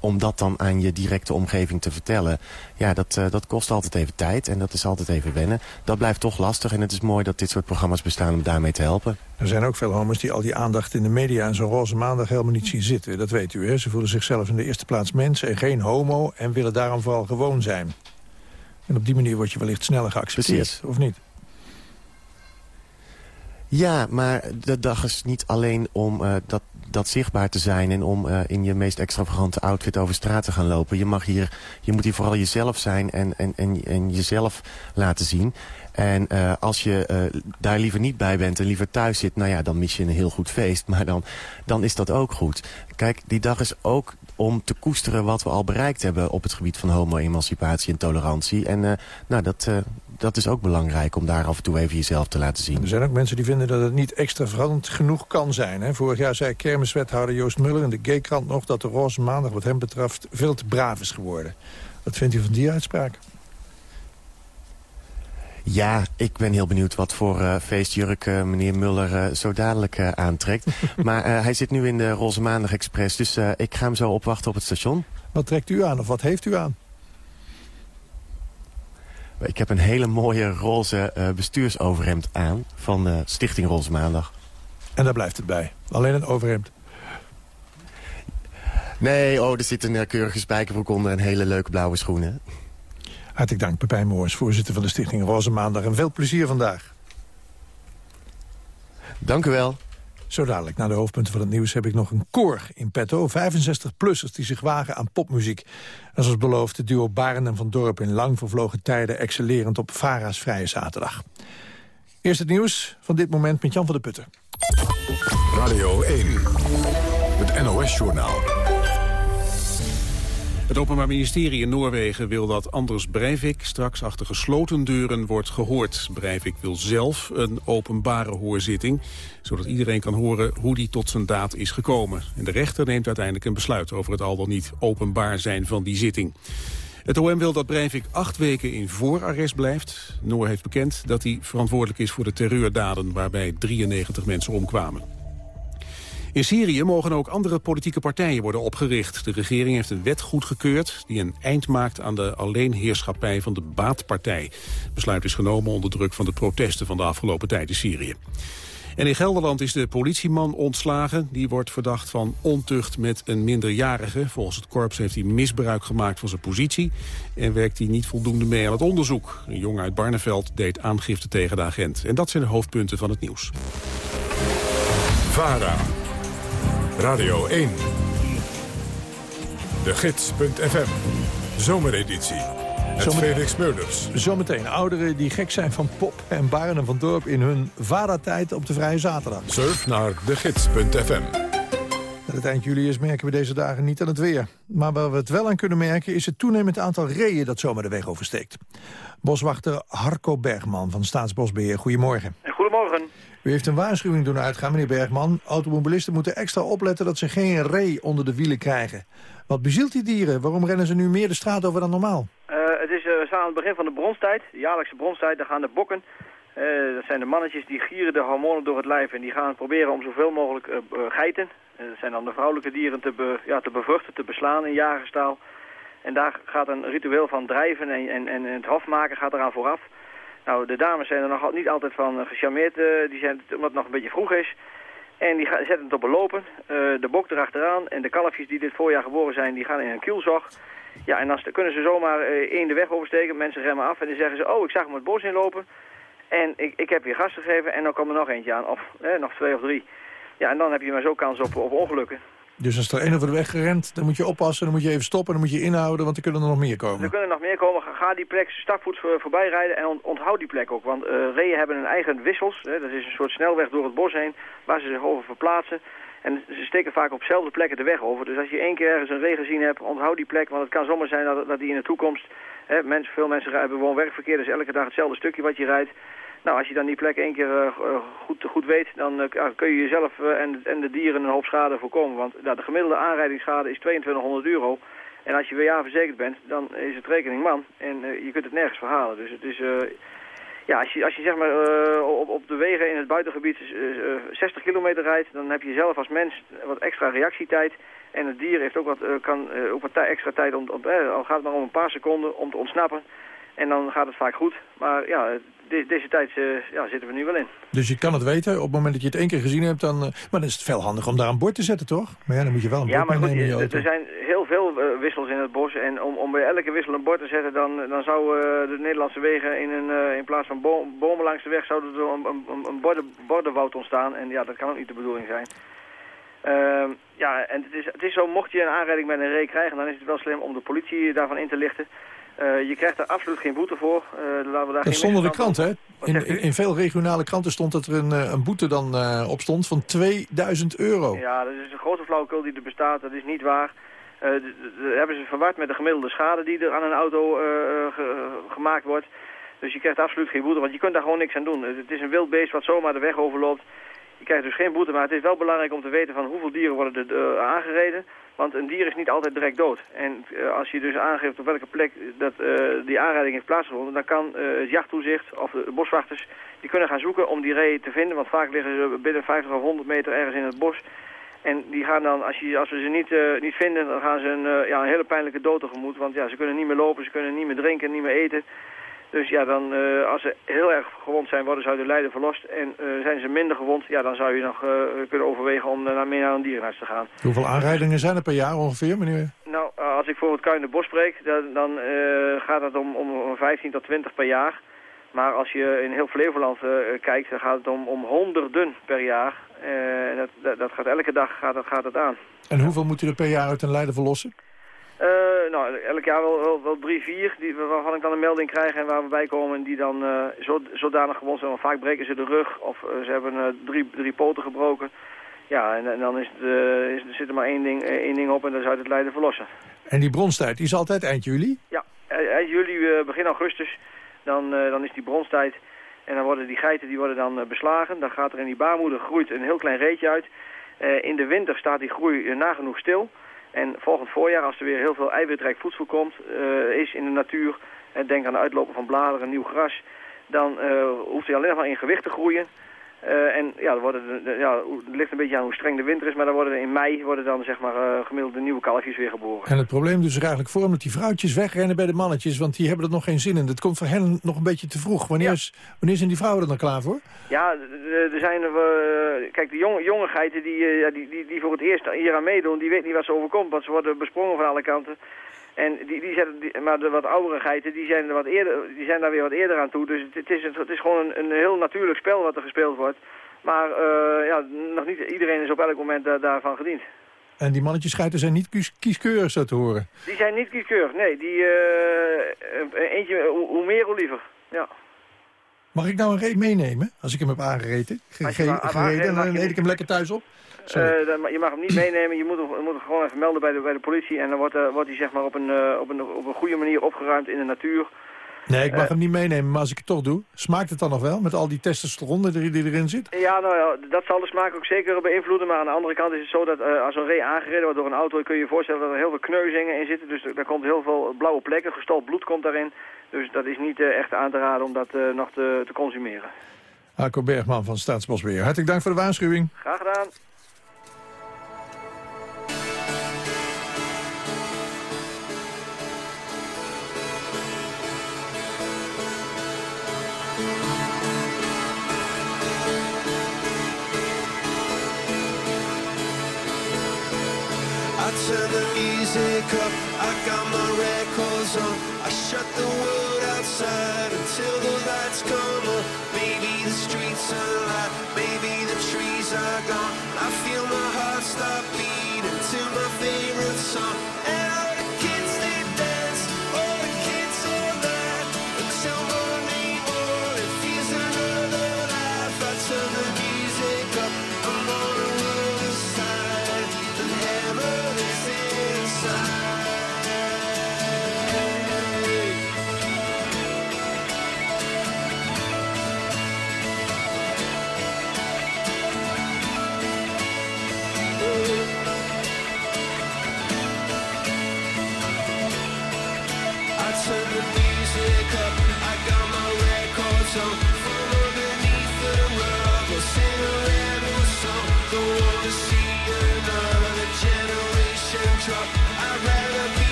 om dat dan aan je directe omgeving te vertellen... ja, dat, dat kost altijd even tijd en dat is altijd even wennen. Dat blijft toch lastig en het is mooi dat dit soort programma's bestaan om daarmee te helpen. Er zijn ook veel homo's die al die aandacht in de media... en zo'n roze maandag helemaal niet zien zitten. Dat weet u, hè? Ze voelen zichzelf in de eerste plaats mens en geen homo... en willen daarom vooral gewoon zijn. En op die manier word je wellicht sneller geaccepteerd, Precies. of niet? Ja, maar de dag is niet alleen om uh, dat, dat zichtbaar te zijn... en om uh, in je meest extravagante outfit over straat te gaan lopen. Je, mag hier, je moet hier vooral jezelf zijn en, en, en, en jezelf laten zien. En uh, als je uh, daar liever niet bij bent en liever thuis zit... nou ja, dan mis je een heel goed feest. Maar dan, dan is dat ook goed. Kijk, die dag is ook om te koesteren wat we al bereikt hebben... op het gebied van homo-emancipatie en tolerantie. En uh, nou, dat, dat is ook belangrijk om daar af en toe even jezelf te laten zien. Er zijn ook mensen die vinden dat het niet extravagant genoeg kan zijn. Hè? Vorig jaar zei kermiswethouder Joost Muller in de Gaykrant nog... dat de Roze Maandag wat hem betreft veel te braaf is geworden. Wat vindt u van die uitspraak? Ja, ik ben heel benieuwd wat voor uh, feestjurk uh, meneer Muller uh, zo dadelijk aantrekt. maar hij zit nu in de Roze Maandag Express, dus ik ga hem zo opwachten op het station. Wat trekt u aan of wat heeft u aan? Ik heb een hele mooie roze bestuursoverhemd aan van de Stichting Roze Maandag. En daar blijft het bij? Alleen een overhemd? Nee, oh, er zit een keurige spijkerbroek onder en hele leuke blauwe schoenen. Hartelijk dank, Pepijn Moors, voorzitter van de Stichting Roze Maandag. En veel plezier vandaag. Dank u wel. Zo dadelijk, na de hoofdpunten van het nieuws, heb ik nog een koor in petto. 65-plussers die zich wagen aan popmuziek. En zoals beloofd, het duo Baren en Van Dorp in lang vervlogen tijden... excellerend op Vara's Vrije Zaterdag. Eerst het nieuws van dit moment met Jan van der Putten. Radio 1, het NOS-journaal. Het Openbaar Ministerie in Noorwegen wil dat Anders Breivik straks achter gesloten deuren wordt gehoord. Breivik wil zelf een openbare hoorzitting, zodat iedereen kan horen hoe die tot zijn daad is gekomen. En de rechter neemt uiteindelijk een besluit over het al dan niet openbaar zijn van die zitting. Het OM wil dat Breivik acht weken in voorarrest blijft. Noor heeft bekend dat hij verantwoordelijk is voor de terreurdaden waarbij 93 mensen omkwamen. In Syrië mogen ook andere politieke partijen worden opgericht. De regering heeft een wet goedgekeurd die een eind maakt aan de alleenheerschappij van de Baatpartij. Besluit is genomen onder druk van de protesten van de afgelopen tijd in Syrië. En in Gelderland is de politieman ontslagen. Die wordt verdacht van ontucht met een minderjarige. Volgens het korps heeft hij misbruik gemaakt van zijn positie... en werkt hij niet voldoende mee aan het onderzoek. Een jongen uit Barneveld deed aangifte tegen de agent. En dat zijn de hoofdpunten van het nieuws. VARA, Radio 1, de gids.fm, zomereditie. Met Zometeen. Felix Meurders. Zometeen ouderen die gek zijn van pop en Baren en Van Dorp... in hun Vara-tijd op de Vrije Zaterdag. Surf naar de gids.fm. Dat het eind juli is merken we deze dagen niet aan het weer. Maar waar we het wel aan kunnen merken is het toenemend aantal reeën dat zomaar de weg oversteekt. Boswachter Harco Bergman van Staatsbosbeheer, goedemorgen. Goedemorgen. U heeft een waarschuwing doen uitgaan, meneer Bergman. Automobilisten moeten extra opletten dat ze geen ree onder de wielen krijgen. Wat bezielt die dieren? Waarom rennen ze nu meer de straat over dan normaal? Eh, het is, eh, we staan aan het begin van de bronstijd, de jaarlijkse bronstijd. Daar gaan de bokken, eh, dat zijn de mannetjes, die gieren de hormonen door het lijf. En die gaan proberen om zoveel mogelijk geiten, dat zijn dan de vrouwelijke dieren, te, ja, te bevruchten, te beslaan in jagerstaal. En daar gaat een ritueel van drijven en, en, en het hof maken gaat eraan vooraf. Nou, de dames zijn er nog niet altijd van eh, gecharmeerd, eh, die zijn, omdat het nog een beetje vroeg is. En die gaan, zetten het op belopen, eh, de bok erachteraan en de kalfjes die dit voorjaar geboren zijn, die gaan in een kielzog. Ja, en dan kunnen ze zomaar één de weg oversteken, mensen remmen af en dan zeggen ze, oh, ik zag hem het bos inlopen. En ik, ik heb weer gas gegeven en dan komt er nog eentje aan, of nog twee of drie. Ja, en dan heb je maar zo kans op, op ongelukken. Dus als er een over de weg gerend, dan moet je oppassen, dan moet je even stoppen, dan moet je inhouden, want er kunnen er nog meer komen. Er kunnen nog meer komen. Ga- die plek stapvoets voor- voorbij rijden en on- onthoud die plek ook. Want eh reeën hebben een eigen wissels. Hè, dat is een soort snelweg door het bos heen waar ze zich over verplaatsen. En ze steken vaak op dezelfde plekken de weg over. Dus als je één keer ergens een ree gezien hebt, onthoud die plek. Want het kan zomaar zijn dat, dat die in de toekomst... Hè, mensen, veel mensen hebben woon-werkverkeer, dus elke dag hetzelfde stukje wat je rijdt. Nou, als je dan die plek één keer eh, eh, goed, goed weet, dan eh, kun je jezelf en, en de dieren een hoop schade voorkomen. Want de gemiddelde aanrijdingsschade is 2200 euro. En als je WA verzekerd bent, dan is het rekening man. En je kunt het nergens verhalen. Dus het is... ja, als je, als je zeg maar op, op de wegen in het buitengebied eh, eh, 60 kilometer rijdt, dan heb je zelf als mens wat extra reactietijd. En het dier heeft ook wat, kan, ook wat extra tijd, om, om, al gaat het maar om een paar seconden, om te ontsnappen. En dan gaat het vaak goed. Maar ja, de- deze tijd eh, ja, zitten we nu wel in. Dus je kan het weten, op het moment dat je het één keer gezien hebt, dan... eh, maar dan is het veel handiger om daar een bord te zetten, toch? Maar ja, dan moet je wel een Ja, bord maar goed, je er zijn heel veel eh, wissels in het bos. En om, om bij elke wissel een bord te zetten, dan, dan zou eh, de Nederlandse wegen in, een, eh, in plaats van bo- bomen langs de weg, zouden er een, een, een- een borden, bordenwoud ontstaan. En ja, dat kan ook niet de bedoeling zijn. Ehm, ja, en het is, het is zo, mocht je een aanrijding met een ree krijgen, dan is het wel slim om de politie daarvan in te lichten. Eh, je krijgt er absoluut geen boete voor. Eh, laten we daar Dat stond in de krant, hè? In, in, in veel regionale kranten stond dat er een, eh, een boete dan op stond van 2000 euro. Ja, dat is een grote flauwekul die er bestaat. Dat is niet waar. Eh, d- d- d- hebben ze verward met de gemiddelde schade die er aan een auto ge- gemaakt wordt. Dus je krijgt absoluut geen boete, want je kunt daar gewoon niks aan doen. Het is een wild beest wat zomaar de weg overloopt. Je krijgt dus geen boete, maar het is wel belangrijk om te weten van hoeveel dieren worden er eh, aangereden. Want een dier is niet altijd direct dood. En eh, als je dus aangeeft op welke plek dat eh, die aanrijding heeft plaatsgevonden, dan kan het jachttoezicht of de boswachters, die kunnen gaan zoeken om die ree te vinden. Want vaak liggen ze binnen 50 of 100 meter ergens in het bos. En die gaan dan, als, je, als we ze niet, niet vinden, dan gaan ze een, ja, een hele pijnlijke dood tegemoet. Want ja, ze kunnen niet meer lopen, ze kunnen niet meer drinken, niet meer eten. Dus ja, dan, eh, als ze heel erg gewond zijn, worden ze uit de lijden verlost. En eh, zijn ze minder gewond, ja, dan zou je nog eh, kunnen overwegen om uh, mee naar een dierenarts te gaan. Hoeveel aanrijdingen zijn er per jaar ongeveer, meneer? Nou, als ik voor het Kuin Bos spreek, dan, dan gaat het om, om 15 tot 20 per jaar. Maar als je in heel Flevoland kijkt, dan gaat het om, om honderden per jaar. Dat, dat, dat gaat elke dag gaat, dat, gaat het aan. En hoeveel moet u er per jaar uit een Leiden verlossen? Eh, nou, elk jaar wel, wel, wel drie, vier, die, waarvan ik dan een melding krijg en waar we bij komen die dan eh, zo, zodanig gewond zijn. Want vaak breken ze de rug of eh, ze hebben drie, drie poten gebroken. Ja, en, en dan is het, is, er zit er maar één ding, één ding op en dat is uit het lijden verlossen. En die bronstijd, die is altijd eind juli? Ja, eh, eind juli, begin augustus, dan, dan is die bronstijd. En dan worden die geiten die worden dan beslagen. Dan gaat er in die baarmoeder groeit een heel klein reetje uit. In de winter staat die groei nagenoeg stil. En volgend voorjaar, als er weer heel veel eiwitrijk voedsel komt, eh, is in de natuur, en denk aan het uitlopen van bladeren, nieuw gras, dan eh, hoeft hij alleen maar in gewicht te groeien. Eh, en ja, worden de, de- ja, het ligt een beetje aan hoe streng de winter is, maar dan worden in mei worden dan zeg maar eh, gemiddeld de nieuwe kalfjes weer geboren. En het probleem dus er eigenlijk voor omdat die vrouwtjes wegrennen bij de mannetjes, want die hebben er nog geen zin in. Dat komt voor hen nog een beetje te vroeg. Wanneer, is, wanneer zijn die vrouwen er dan klaar voor? Ja, er zijn... eh, kijk, de jonge, jonge geiten die, die, die, die voor het eerst hier aan meedoen, die weten niet wat ze overkomt. Want ze worden besprongen van alle kanten. En die, die die- maar de wat oudere geiten, die zijn, er wat eerder, die zijn daar weer wat eerder aan toe. Dus het, het is, het is gewoon een, een heel natuurlijk spel wat er gespeeld wordt. Maar eh, ja, nog niet iedereen is op elk moment da- daarvan gediend. En die mannetjesgeiten zijn niet kies- kieskeurig, zo te horen. Die zijn niet kieskeurig, nee. Die, eh, eh, eentje, hoe, meer, hoe liever. Ja. Mag ik nou een reet meenemen, als ik hem heb aangereden? Ge- ge- gereden, dan eet ik hem lekker thuis op? Eh, je mag hem niet meenemen, je moet hem, je moet hem gewoon even melden bij de, bij de politie. En dan wordt, eh, wordt hij zeg maar op een, eh, op, een, op een goede manier opgeruimd in de natuur. Nee, ik mag hem niet meenemen, maar als ik het toch doe... smaakt het dan nog wel, met al die testosteron die die erin zit? Ja, nou ja, dat zal de smaak ook zeker beïnvloeden. Maar aan de andere kant is het zo dat als een ree aangereden wordt door een auto... kun je je voorstellen dat er heel veel kneuzingen in zitten. Dus er, daar komt heel veel blauwe plekken, gestold bloed komt daarin. Dus dat is niet echt aan te raden om dat nog te, te consumeren. Arco Bergman van Staatsbosbeheer. Hartelijk dank voor de waarschuwing. Graag gedaan. Music up, I got my records on. I shut the world outside until the lights come on. Maybe the streets are alive, maybe the trees are gone. I feel my heart stop beating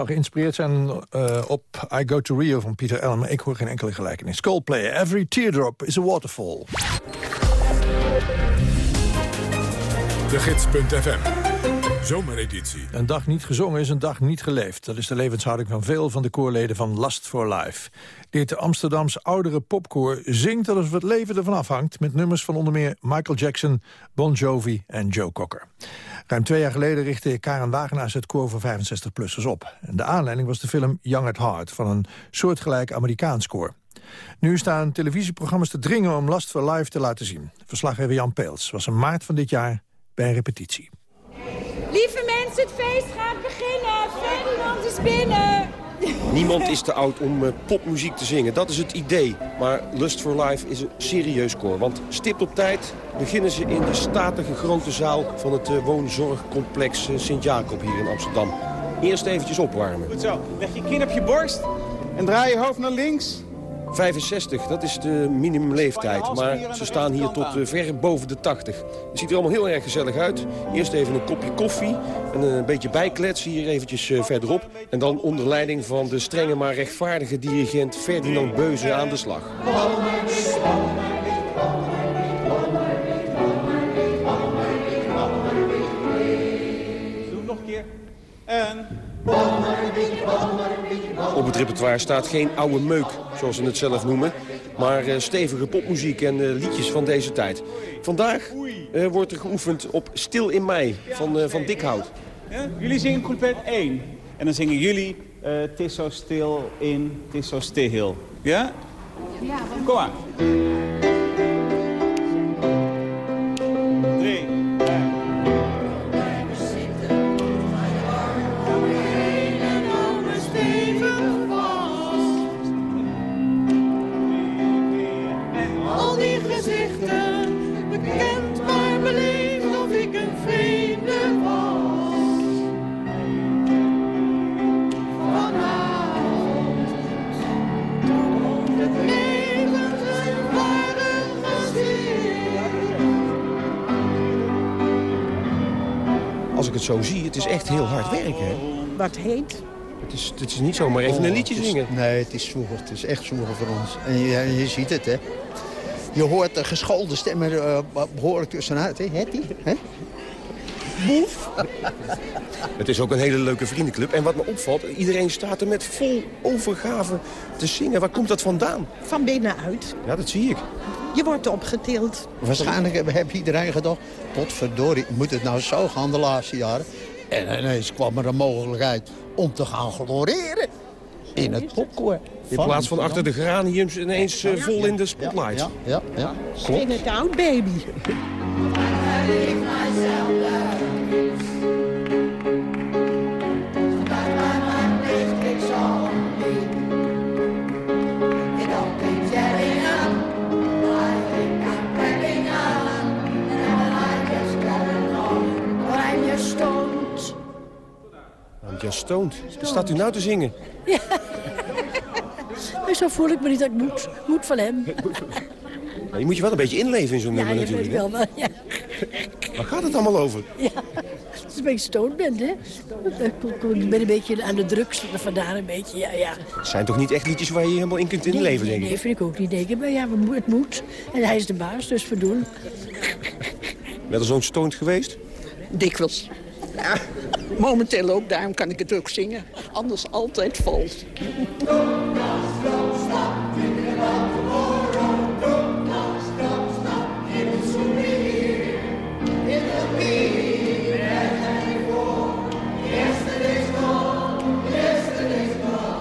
zou geïnspireerd zijn eh, op I Go to Rio van Peter Allen... maar ik hoor geen enkele gelijkenis. Coldplay, Every Teardrop is a Waterfall. De Gids.fm. Zomereditie. Een dag niet gezongen is een dag niet geleefd. Dat is de levenshouding van veel van de koorleden van Last for Life. Dit Amsterdamse oudere popkoor zingt alsof het leven ervan afhangt... met nummers van onder meer Michael Jackson, Bon Jovi en Joe Cocker. Ruim twee jaar geleden richtte Karen Wagenaars het koor voor 65-plussers op. En de aanleiding was de film Young at Heart... van een soortgelijk Amerikaans koor. Nu staan televisieprogramma's te dringen om Last for Life te laten zien. Verslaggever Jan Peels was in maart van dit jaar bij een repetitie. Lieve mensen, het feest gaat beginnen. Ferdinand is binnen. Niemand is te oud om eh, popmuziek te zingen, dat is het idee. Maar Lust for Life is een serieus koor. Want stipt op tijd beginnen ze in de statige grote zaal... van het eh, woonzorgcomplex eh, Sint-Jacob hier in Amsterdam. Eerst eventjes opwarmen. Goed zo, leg je kin op je borst en draai je hoofd naar links. 65, dat is de minimumleeftijd. Maar ze staan hier tot eh, ver boven de 80. Het ziet er allemaal heel erg gezellig uit. Eerst even een kopje koffie en een beetje bijkletsen hier eventjes eh, verderop. En dan onder leiding van de strenge maar rechtvaardige dirigent Ferdinand Beuze aan de slag. Doe nog een keer. En... Op het repertoire staat geen oude meuk, zoals ze het zelf noemen... maar eh, stevige popmuziek en eh, liedjes van deze tijd. Vandaag eh, wordt er geoefend op Stil in Mei van, eh, van Dikhout. Ja? Jullie zingen couplet 1. En dan zingen jullie eh Het is zo stil in, het is zo stil. Ja? Kom maar. Drie. Het zo zie, het is echt heel hard werken. Hè? Wat heet? Het is, het is niet zomaar even een liedje Het is- zingen. Nee, het is zwoegen. Het is echt zwoegen voor ons. En je, je ziet het, hè. Je hoort de geschoolde stemmen er eh, behoorlijk tussenuit, hè. Hetty, hè? Boef. Het is ook een hele leuke vriendenclub. En wat me opvalt, iedereen staat er met vol overgave te zingen. Waar komt dat vandaan? Van binnenuit. Ja, dat zie ik. Je wordt opgetild. Waarschijnlijk heb- heeft iedereen gedacht... potverdorie, moet het nou zo gaan de laatste jaren? En ineens kwam er een mogelijkheid om te gaan gloreren. In het popkoor. In plaats van achter de geraniums ineens eh, vol in de spotlights. Ja, ja, ja. Klopt. In het oud baby. Just Stoned. Staat u nou te zingen? Maar zo voel ik me niet dat ik moet. Moet van hem. Ja, je moet je wel een beetje inleven in zo'n Ja, nummer natuurlijk. wel. ja. Waar gaat het allemaal over? ja. Als je een beetje stoned bent, hè. Ik ben een beetje aan de drugs, vandaar een beetje, ja, ja. Het zijn toch niet echt liedjes waar je je helemaal in kunt inleven, nee, denk nee, ik? vind ik ook niet. Denk ik. Maar ja, het moet. En hij is de baas, dus we doen. Wel eens zo'n stoned geweest? Dikwijls. Ja, momenteel ook, daarom kan ik het ook zingen. Anders altijd vals.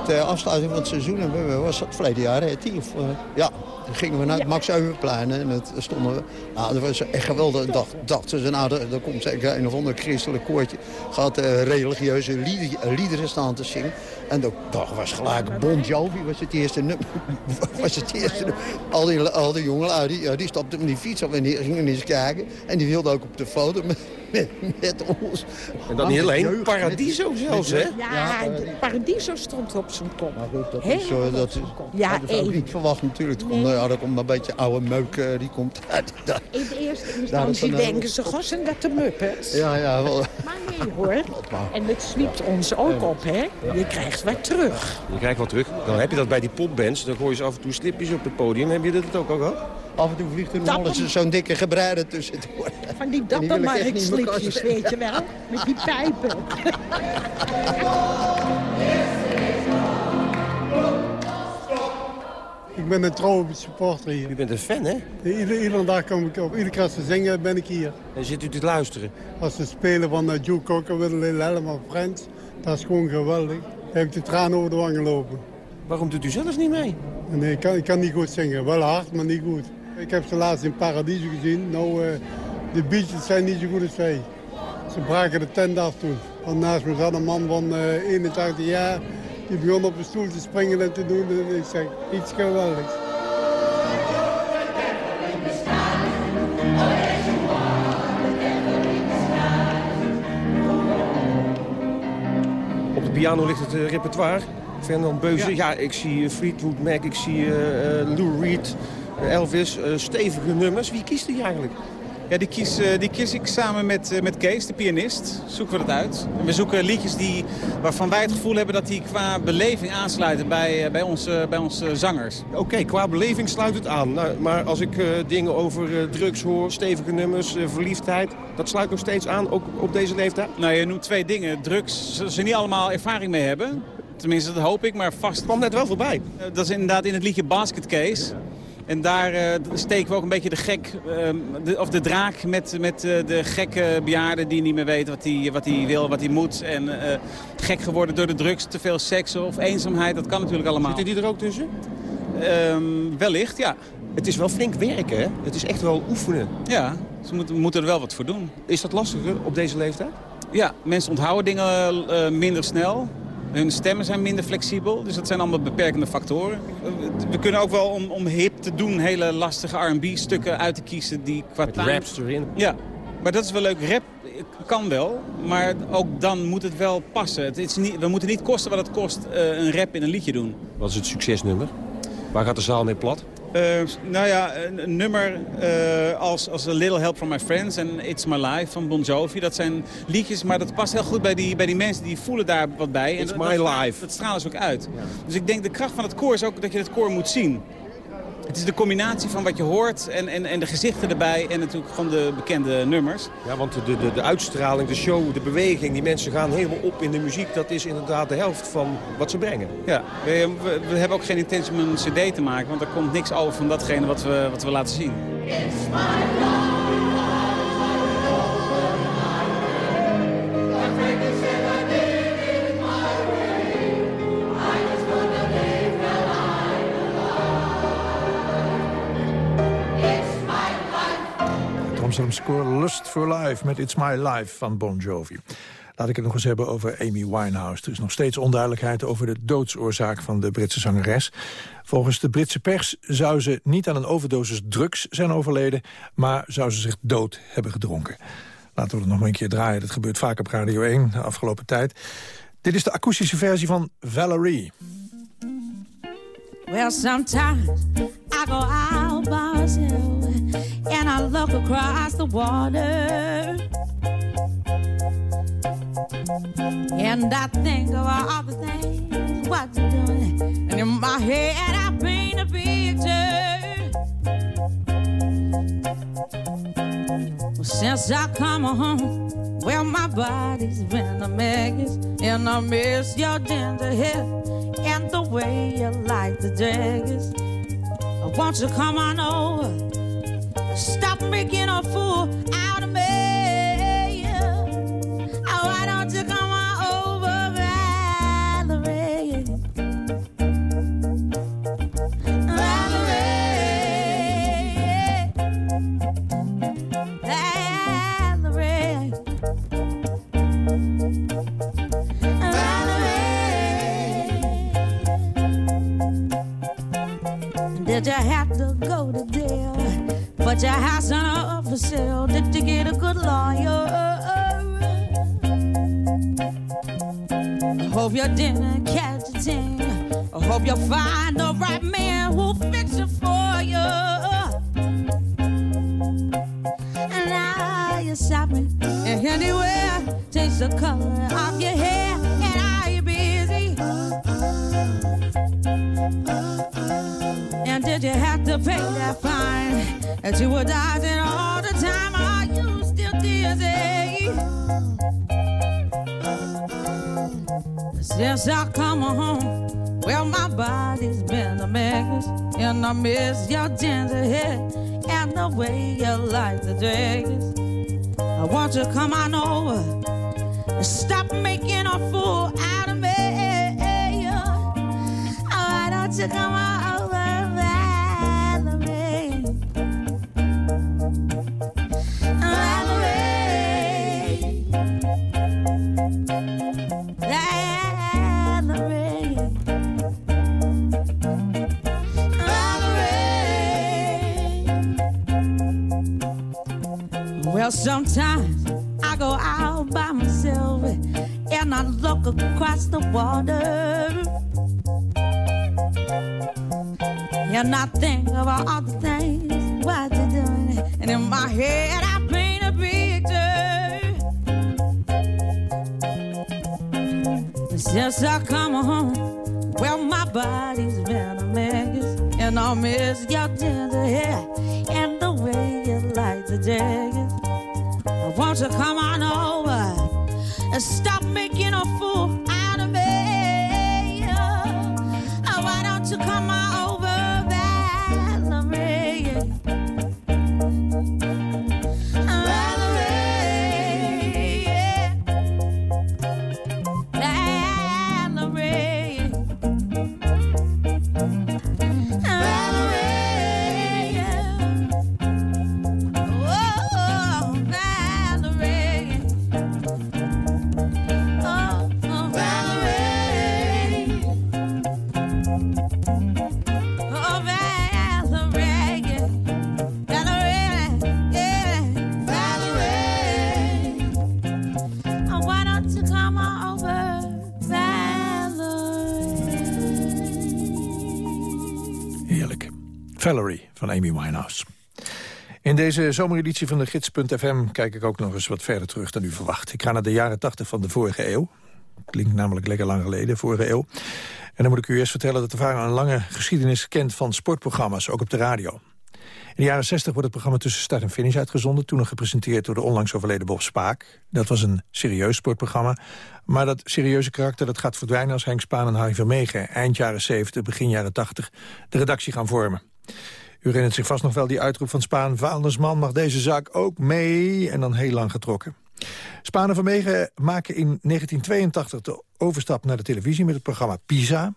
De afsluiting van het seizoen was dat verleden jaar, hè, of, eh, ja, gingen we naar het Max Euwenplein en het stonden we. Nou, dat was echt geweldig. Dacht, dachten ze, nou, er, er komt zeker een of ander christelijk koortje. Gaat eh, religieuze lied- liederen staan te zingen. En dat dag was gelijk Bon Jovi was het eerste nummer. was het eerste. Al die, al die jongelui, die, ja, die stapten op die fiets op en die gingen eens kijken. En die wilden ook op de foto met, met ons. En dan niet alleen, Jeugd, Paradiso met- zelfs, hè? Ja, de Paradiso stond op zijn kop. Dat Heel is, eh, dat is, Ja, ook niet verwacht natuurlijk. Er komt, nou ja, er komt een beetje oude meuk, eh, die komt uit. daar. In de eerste instantie dan, eh, denken ze, goh, zijn dat de Muppets? Ja, ja, wel. Maar nee hoor. En het zwiept ons ook op, hè. Je krijgt wat terug. Je krijgt wat terug. Dan heb je dat bij die popbands. Dan gooi je ze af en toe slipjes op het podium. Heb je dat ook al gehad? Af en toe vliegt er nog eens zo'n dikke gebreide tussendoor. Van die dappermarktslipjes, weet je wel. Met die pijpen. Ik ben een trouwe supporter hier. U bent een fan, hè? Iedere, iedere dag kom ik op. Iedere keer ze zingen ben ik hier. En zit u te luisteren? Als ze spelen van uh, Joe Cocker, Little Helemaal Friends, dat is gewoon geweldig. Dan heb ik de tranen over de wangen lopen. Waarom doet u zelf niet mee? Nee, ik kan, ik kan niet goed zingen. Wel hard, maar niet goed. Ik heb ze laatst in Paradiso gezien. Nou, eh, de beaches zijn niet zo goed als zij. Ze braken de tent af toen. Want naast me zat een man van eh 81 jaar. Die begon op een stoel te springen en te doen. En ik zeg, iets geweldigs. Op de piano ligt het eh, repertoire. Fernand Beuze. Ja. ik zie Fleetwood Mac, ik zie eh, eh, Lou Reed, Elvis. eh, stevige nummers. Wie kiest hij eigenlijk? Ja, die kies, eh, die kies ik samen met, eh, met Kees, de pianist. Zoeken we dat uit. En we zoeken liedjes die, waarvan wij het gevoel hebben dat die qua beleving aansluiten bij, bij, onze, bij onze zangers. Oké, qua beleving sluit het aan. Nou, maar als ik dingen over drugs hoor, stevige nummers, verliefdheid... dat sluit nog steeds aan, ook op deze leeftijd? Nou, je noemt twee dingen. Drugs, zullen ze niet allemaal ervaring mee hebben. Tenminste, dat hoop ik, maar vast... Het kwam net wel voorbij. dat is inderdaad in het liedje Basket Case. En daar eh, steken we ook een beetje de gek, eh, de, of de draak met, met eh, de gekke bejaarden die niet meer weten wat hij wat die wil, wat hij moet. En eh, gek geworden door de drugs, te veel seks of eenzaamheid, dat kan natuurlijk allemaal. Zitten die er ook tussen? Ehm, wellicht, ja. Het is wel flink werken, hè? Het is echt wel oefenen. Ja, ze moeten, moeten er wel wat voor doen. Is dat lastiger op deze leeftijd? Ja, mensen onthouden dingen eh, minder snel. Hun stemmen zijn minder flexibel, dus dat zijn allemaal beperkende factoren. We kunnen ook wel om, om hip te doen hele lastige R&B-stukken uit te kiezen die qua Met time- raps erin. Ja, maar dat is wel leuk. Rap kan wel, maar ook dan moet het wel passen. Het is niet, we moeten niet kosten wat het kost eh, een rap in een liedje doen. Wat is het succesnummer? Waar gaat de zaal mee plat? Eh, nou ja, een, een nummer eh, als, als A Little Help From My Friends en It's My Life van Bon Jovi. Dat zijn liedjes, maar dat past heel goed bij die, bij die mensen die voelen daar wat bij. It's en my dat, life. Dat stralen ze ook uit. Dus ik denk de kracht van het koor is ook dat je het koor moet zien. Het is de combinatie van wat je hoort en, en, en de gezichten erbij en natuurlijk gewoon de bekende nummers. Ja, want de, de, de uitstraling, de show, de beweging, die mensen gaan helemaal op in de muziek. Dat is inderdaad de helft van wat ze brengen. Ja, we, we, we hebben ook geen intentie om een cd te maken, want er komt niks over van datgene wat we, wat we laten zien. Score Lust for Life met It's My Life van Bon Jovi. Laat ik het nog eens hebben over Amy Winehouse. Er is nog steeds onduidelijkheid over de doodsoorzaak van de Britse zangeres. Volgens de Britse pers zou ze niet aan een overdosis drugs zijn overleden... maar zou ze zich dood hebben gedronken. Laten we het nog een keer draaien. Dat gebeurt vaak op Radio 1 de afgelopen tijd. Dit is de akoestische versie van Valerie. Well, sometimes I go out by and I look across the water. And I think of all the things what you're doing. And in my head, I paint a picture. Well, since I come home, well, my body's been a mess. And I miss your ginger hair and the way you like the daggers. Won't you come on over? Stop making a fool out of me. Oh, why don't you come on over, Valerie? Valerie. Valerie. Did you have Put your house on a for sale to get a good lawyer. I hope your dinner catch a ting. I hope you'll find the right man who'll fix it for you. And now you're shopping, and anywhere, change the color of your hair. To pay that fine that you were dodging all the time? Are you still dizzy? Since I come home, well, my body's been a mess, and I miss your ginger hair and the way you like the dress. I want you to come on over and stop making a fool out of me. Oh, why don't you come on Well, sometimes I go out by myself and I look across the water. And I think about all the things what you're doing. And in my head, I paint a picture. Since I come home, well, my body's been a mess. And I miss your tender hair and the way you like the jacket. To come on over. And stop making a fool In deze zomereditie van de Gids.fm kijk ik ook nog eens wat verder terug dan u verwacht. Ik ga naar de jaren 80 van de vorige eeuw. Klinkt namelijk lekker lang geleden, vorige eeuw. En dan moet ik u eerst vertellen dat de VARA een lange geschiedenis kent van sportprogramma's, ook op de radio. In de jaren 60 wordt het programma Tussen Start en Finish uitgezonden... toen nog gepresenteerd door de onlangs overleden Bob Spaak. Dat was een serieus sportprogramma. Maar dat serieuze karakter dat gaat verdwijnen als Henk Spaan en Harry Vermegen... eind jaren 70, begin jaren 80 de redactie gaan vormen. U herinnert zich vast nog wel die uitroep van Spaan... Vaandersman mag deze zaak ook mee, en dan heel lang getrokken. Spaan en Vermegen maken in 1982 de overstap naar de televisie... met het programma Pisa.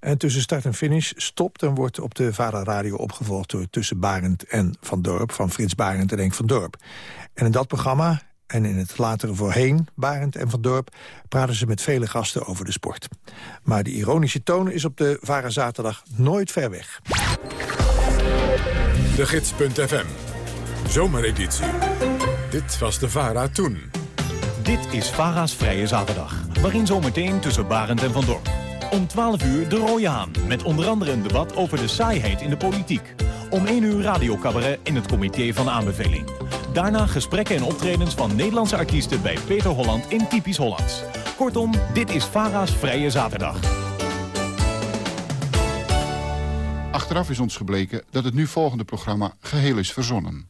En tussen start en finish stopt en wordt op de VARA Radio opgevolgd... door Tussen Barend en Van Dorp, van Frits Barend en Henk van Dorp. En in dat programma, en in het latere voorheen, Barend en Van Dorp... praten ze met vele gasten over de sport. Maar de ironische toon is op de VARA Zaterdag nooit ver weg. De Gids.fm. Zomereditie. Dit was de VARA toen. Dit is VARA's Vrije Zaterdag. Waarin zometeen tussen Barend en Van Dorp. Om 12 uur de Rode. Met onder andere een debat over de saaiheid in de politiek. Om 1 uur radiocabaret in het comité van aanbeveling. Daarna gesprekken en optredens van Nederlandse artiesten bij Peter Holland in Typisch Hollands. Kortom, dit is VARA's Vrije Zaterdag. Achteraf is ons gebleken dat het nu volgende programma geheel is verzonnen.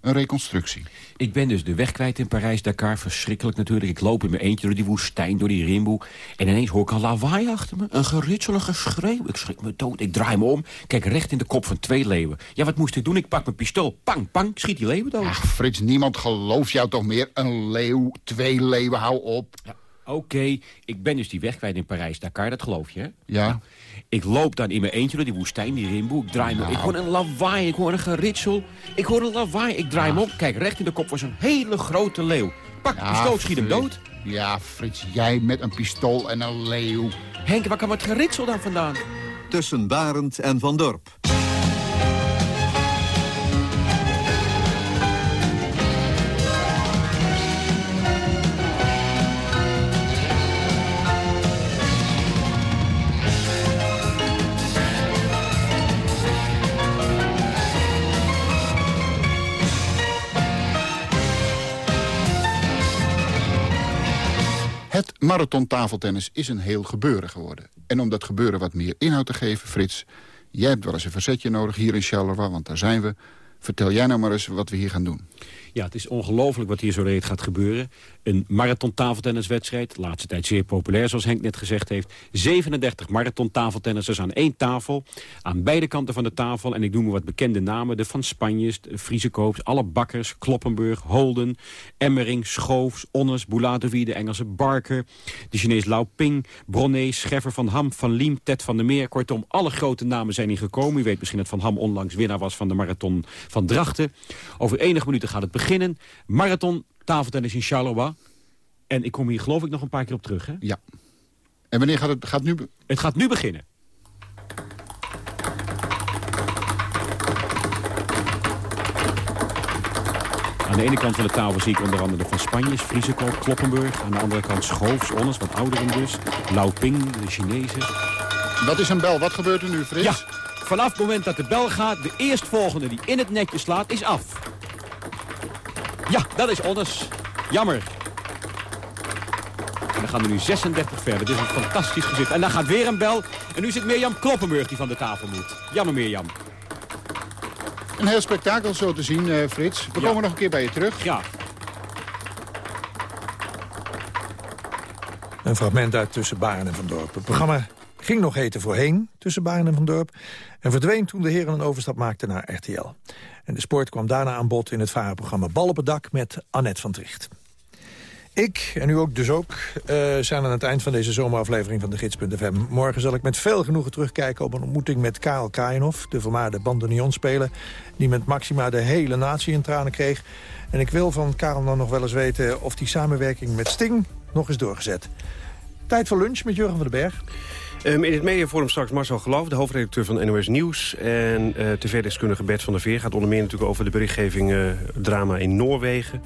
Een reconstructie. Ik ben dus de weg kwijt in Parijs-Dakar. Verschrikkelijk natuurlijk. Ik loop in mijn eentje door die woestijn, door die rimboe. En ineens hoor ik een lawaai achter me. Een geritsel, een geschreeuw. Ik schrik me dood. Ik draai me om. Kijk recht in de kop van twee leeuwen. Ja, wat moest ik doen? Ik pak mijn pistool. Pang, pang. Schiet die leeuwen dood. Ach, Frits, niemand gelooft jou toch meer? Een leeuw, twee leeuwen, hou op. Ja, Oké, ik ben dus die weg kwijt in Parijs-Dakar. Dat geloof je, hè? Ja. Ik loop dan in mijn eentje door die woestijn, die rimboe. Ik draai me Nou. Ik hoor een lawaai, ik hoor een geritsel. Ik hoor een lawaai. Ik draai me om. Kijk, recht in de kop was een hele grote leeuw. Pak de Ja, pistool, schiet hem dood. Ja, Frits, jij met een pistool en een leeuw. Henk, waar kwam het geritsel dan vandaan? Tussen Barend en Van Dorp. Het marathon tafeltennis is een heel gebeuren geworden. En om dat gebeuren wat meer inhoud te geven, Frits... jij hebt wel eens een verzetje nodig hier in Charleroi, want daar zijn we. Vertel jij nou maar eens wat we hier gaan doen. Ja, het is ongelooflijk wat hier zo reed gaat gebeuren. Een marathon tafeltenniswedstrijd, de laatste tijd zeer populair zoals Henk net gezegd heeft. 37 marathon tafeltennissers aan één tafel, aan beide kanten van de tafel. En ik noem maar wat bekende namen, de Van Spanjes, de Friese Koops, alle Bakkers, Kloppenburg, Holden, Emmering, Schoofs, Onnes, Bouladovi, de Engelse Barker, de Chinees Lau Ping, Bronné, Scheffer van Ham, Van Liem, Ted van der Meer. Kortom, alle grote namen zijn hier gekomen. U weet misschien dat Van Ham onlangs winnaar was van de marathon van Drachten. Over enige minuten gaat het beginnen. Marathon tafeltennis in Charleroi. En ik kom hier geloof ik nog een paar keer op terug, hè? Ja. En wanneer gaat het gaat nu... Het gaat nu beginnen. Aan de ene kant van de tafel zie ik onder andere de Van Spanjes, Friesekoop, Kloppenburg. Aan de andere kant Schoofs, Onnes, wat ouderen dus. Lau Ping, de Chinezen. Dat is een bel. Wat gebeurt er nu, Frits? Ja, vanaf het moment dat de bel gaat, de eerstvolgende die in het netje slaat, is af. Ja, dat is Onnes. Jammer. En dan gaan er nu 36 verder. Dit is een fantastisch gezicht. En dan gaat weer een bel. En nu zit Mirjam Kloppenburg die van de tafel moet. Jammer Mirjam. Een heel spektakel zo te zien, eh, Frits. We komen nog een keer bij je terug. Ja. Een fragment uit Tussen Baren en Van Dorp. Het programma ging nog heten voorheen Tussen Baren en Van Dorp... en verdween toen de heren een overstap maakten naar RTL. En de sport kwam daarna aan bod in het varenprogramma Bal op het dak... met Annette van Tricht. Ik, en u ook dus ook, eh, zijn aan het eind van deze zomeraflevering van de Gids.fm. Morgen zal ik met veel genoegen terugkijken op een ontmoeting met Karel Kainhoff... de vermaarde bandoneonspeler, die met Maxima de hele natie in tranen kreeg. En ik wil van Karel dan nog wel eens weten of die samenwerking met Sting nog is doorgezet. Tijd voor lunch met Jurgen van den Berg. Um, in het mediaforum straks Marcel Geloof, de hoofdredacteur van NOS Nieuws. En uh, tv-deskundige Bert van der Veer gaat onder meer natuurlijk over de berichtgeving uh, drama in Noorwegen.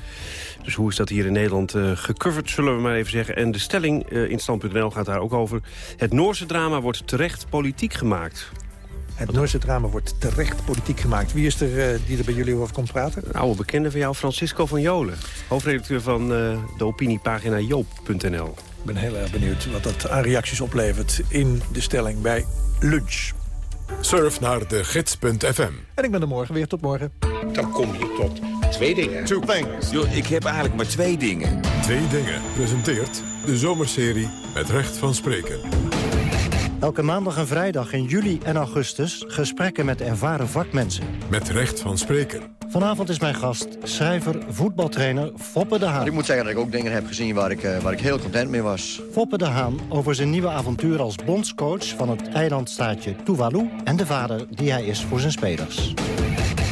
Dus hoe is dat hier in Nederland uh, gecoverd, zullen we maar even zeggen. En de stelling in stand.nl gaat daar ook over. Het Noorse drama wordt terecht politiek gemaakt. Het Noorse drama wordt terecht politiek gemaakt. Wie is er die er bij jullie over komt praten? Een oude bekende van jou, Francisco van Jolen. Hoofdredacteur van de opiniepagina joop.nl. Ik ben heel erg benieuwd wat dat aan reacties oplevert in de stelling bij lunch. Surf naar de gids.fm. En ik ben er morgen weer. Tot morgen. Dan kom je tot twee dingen. Two things. Yo, ik heb eigenlijk maar twee dingen. Twee dingen presenteert de zomerserie met recht van spreken. Elke maandag en vrijdag in juli en augustus gesprekken met ervaren vakmensen. Met recht van spreken. Vanavond is mijn gast schrijver, voetbaltrainer Foppe de Haan. Ik moet zeggen dat ik ook dingen heb gezien waar ik, uh, waar ik heel content mee was. Foppe de Haan over zijn nieuwe avontuur als bondscoach van het eilandstaatje Tuvalu... en de vader die hij is voor zijn spelers.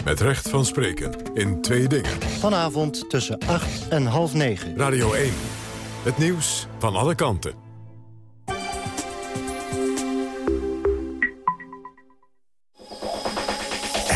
Met recht van spreken in twee dingen. Vanavond tussen 8 en half 9. Radio 1. Het nieuws van alle kanten.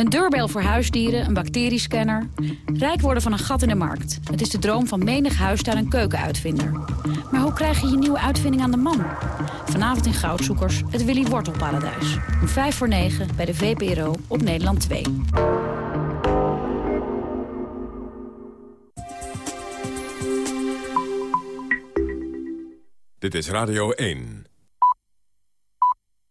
Een deurbel voor huisdieren, een bacteriescanner. Rijk worden van een gat in de markt. Het is de droom van menig huistuin- en keukenuitvinder. Maar hoe krijg je je nieuwe uitvinding aan de man? Vanavond in Goudzoekers, het Willy Wortelparadijs. Om 5 voor 9 bij de VPRO op Nederland 2. Dit is Radio 1.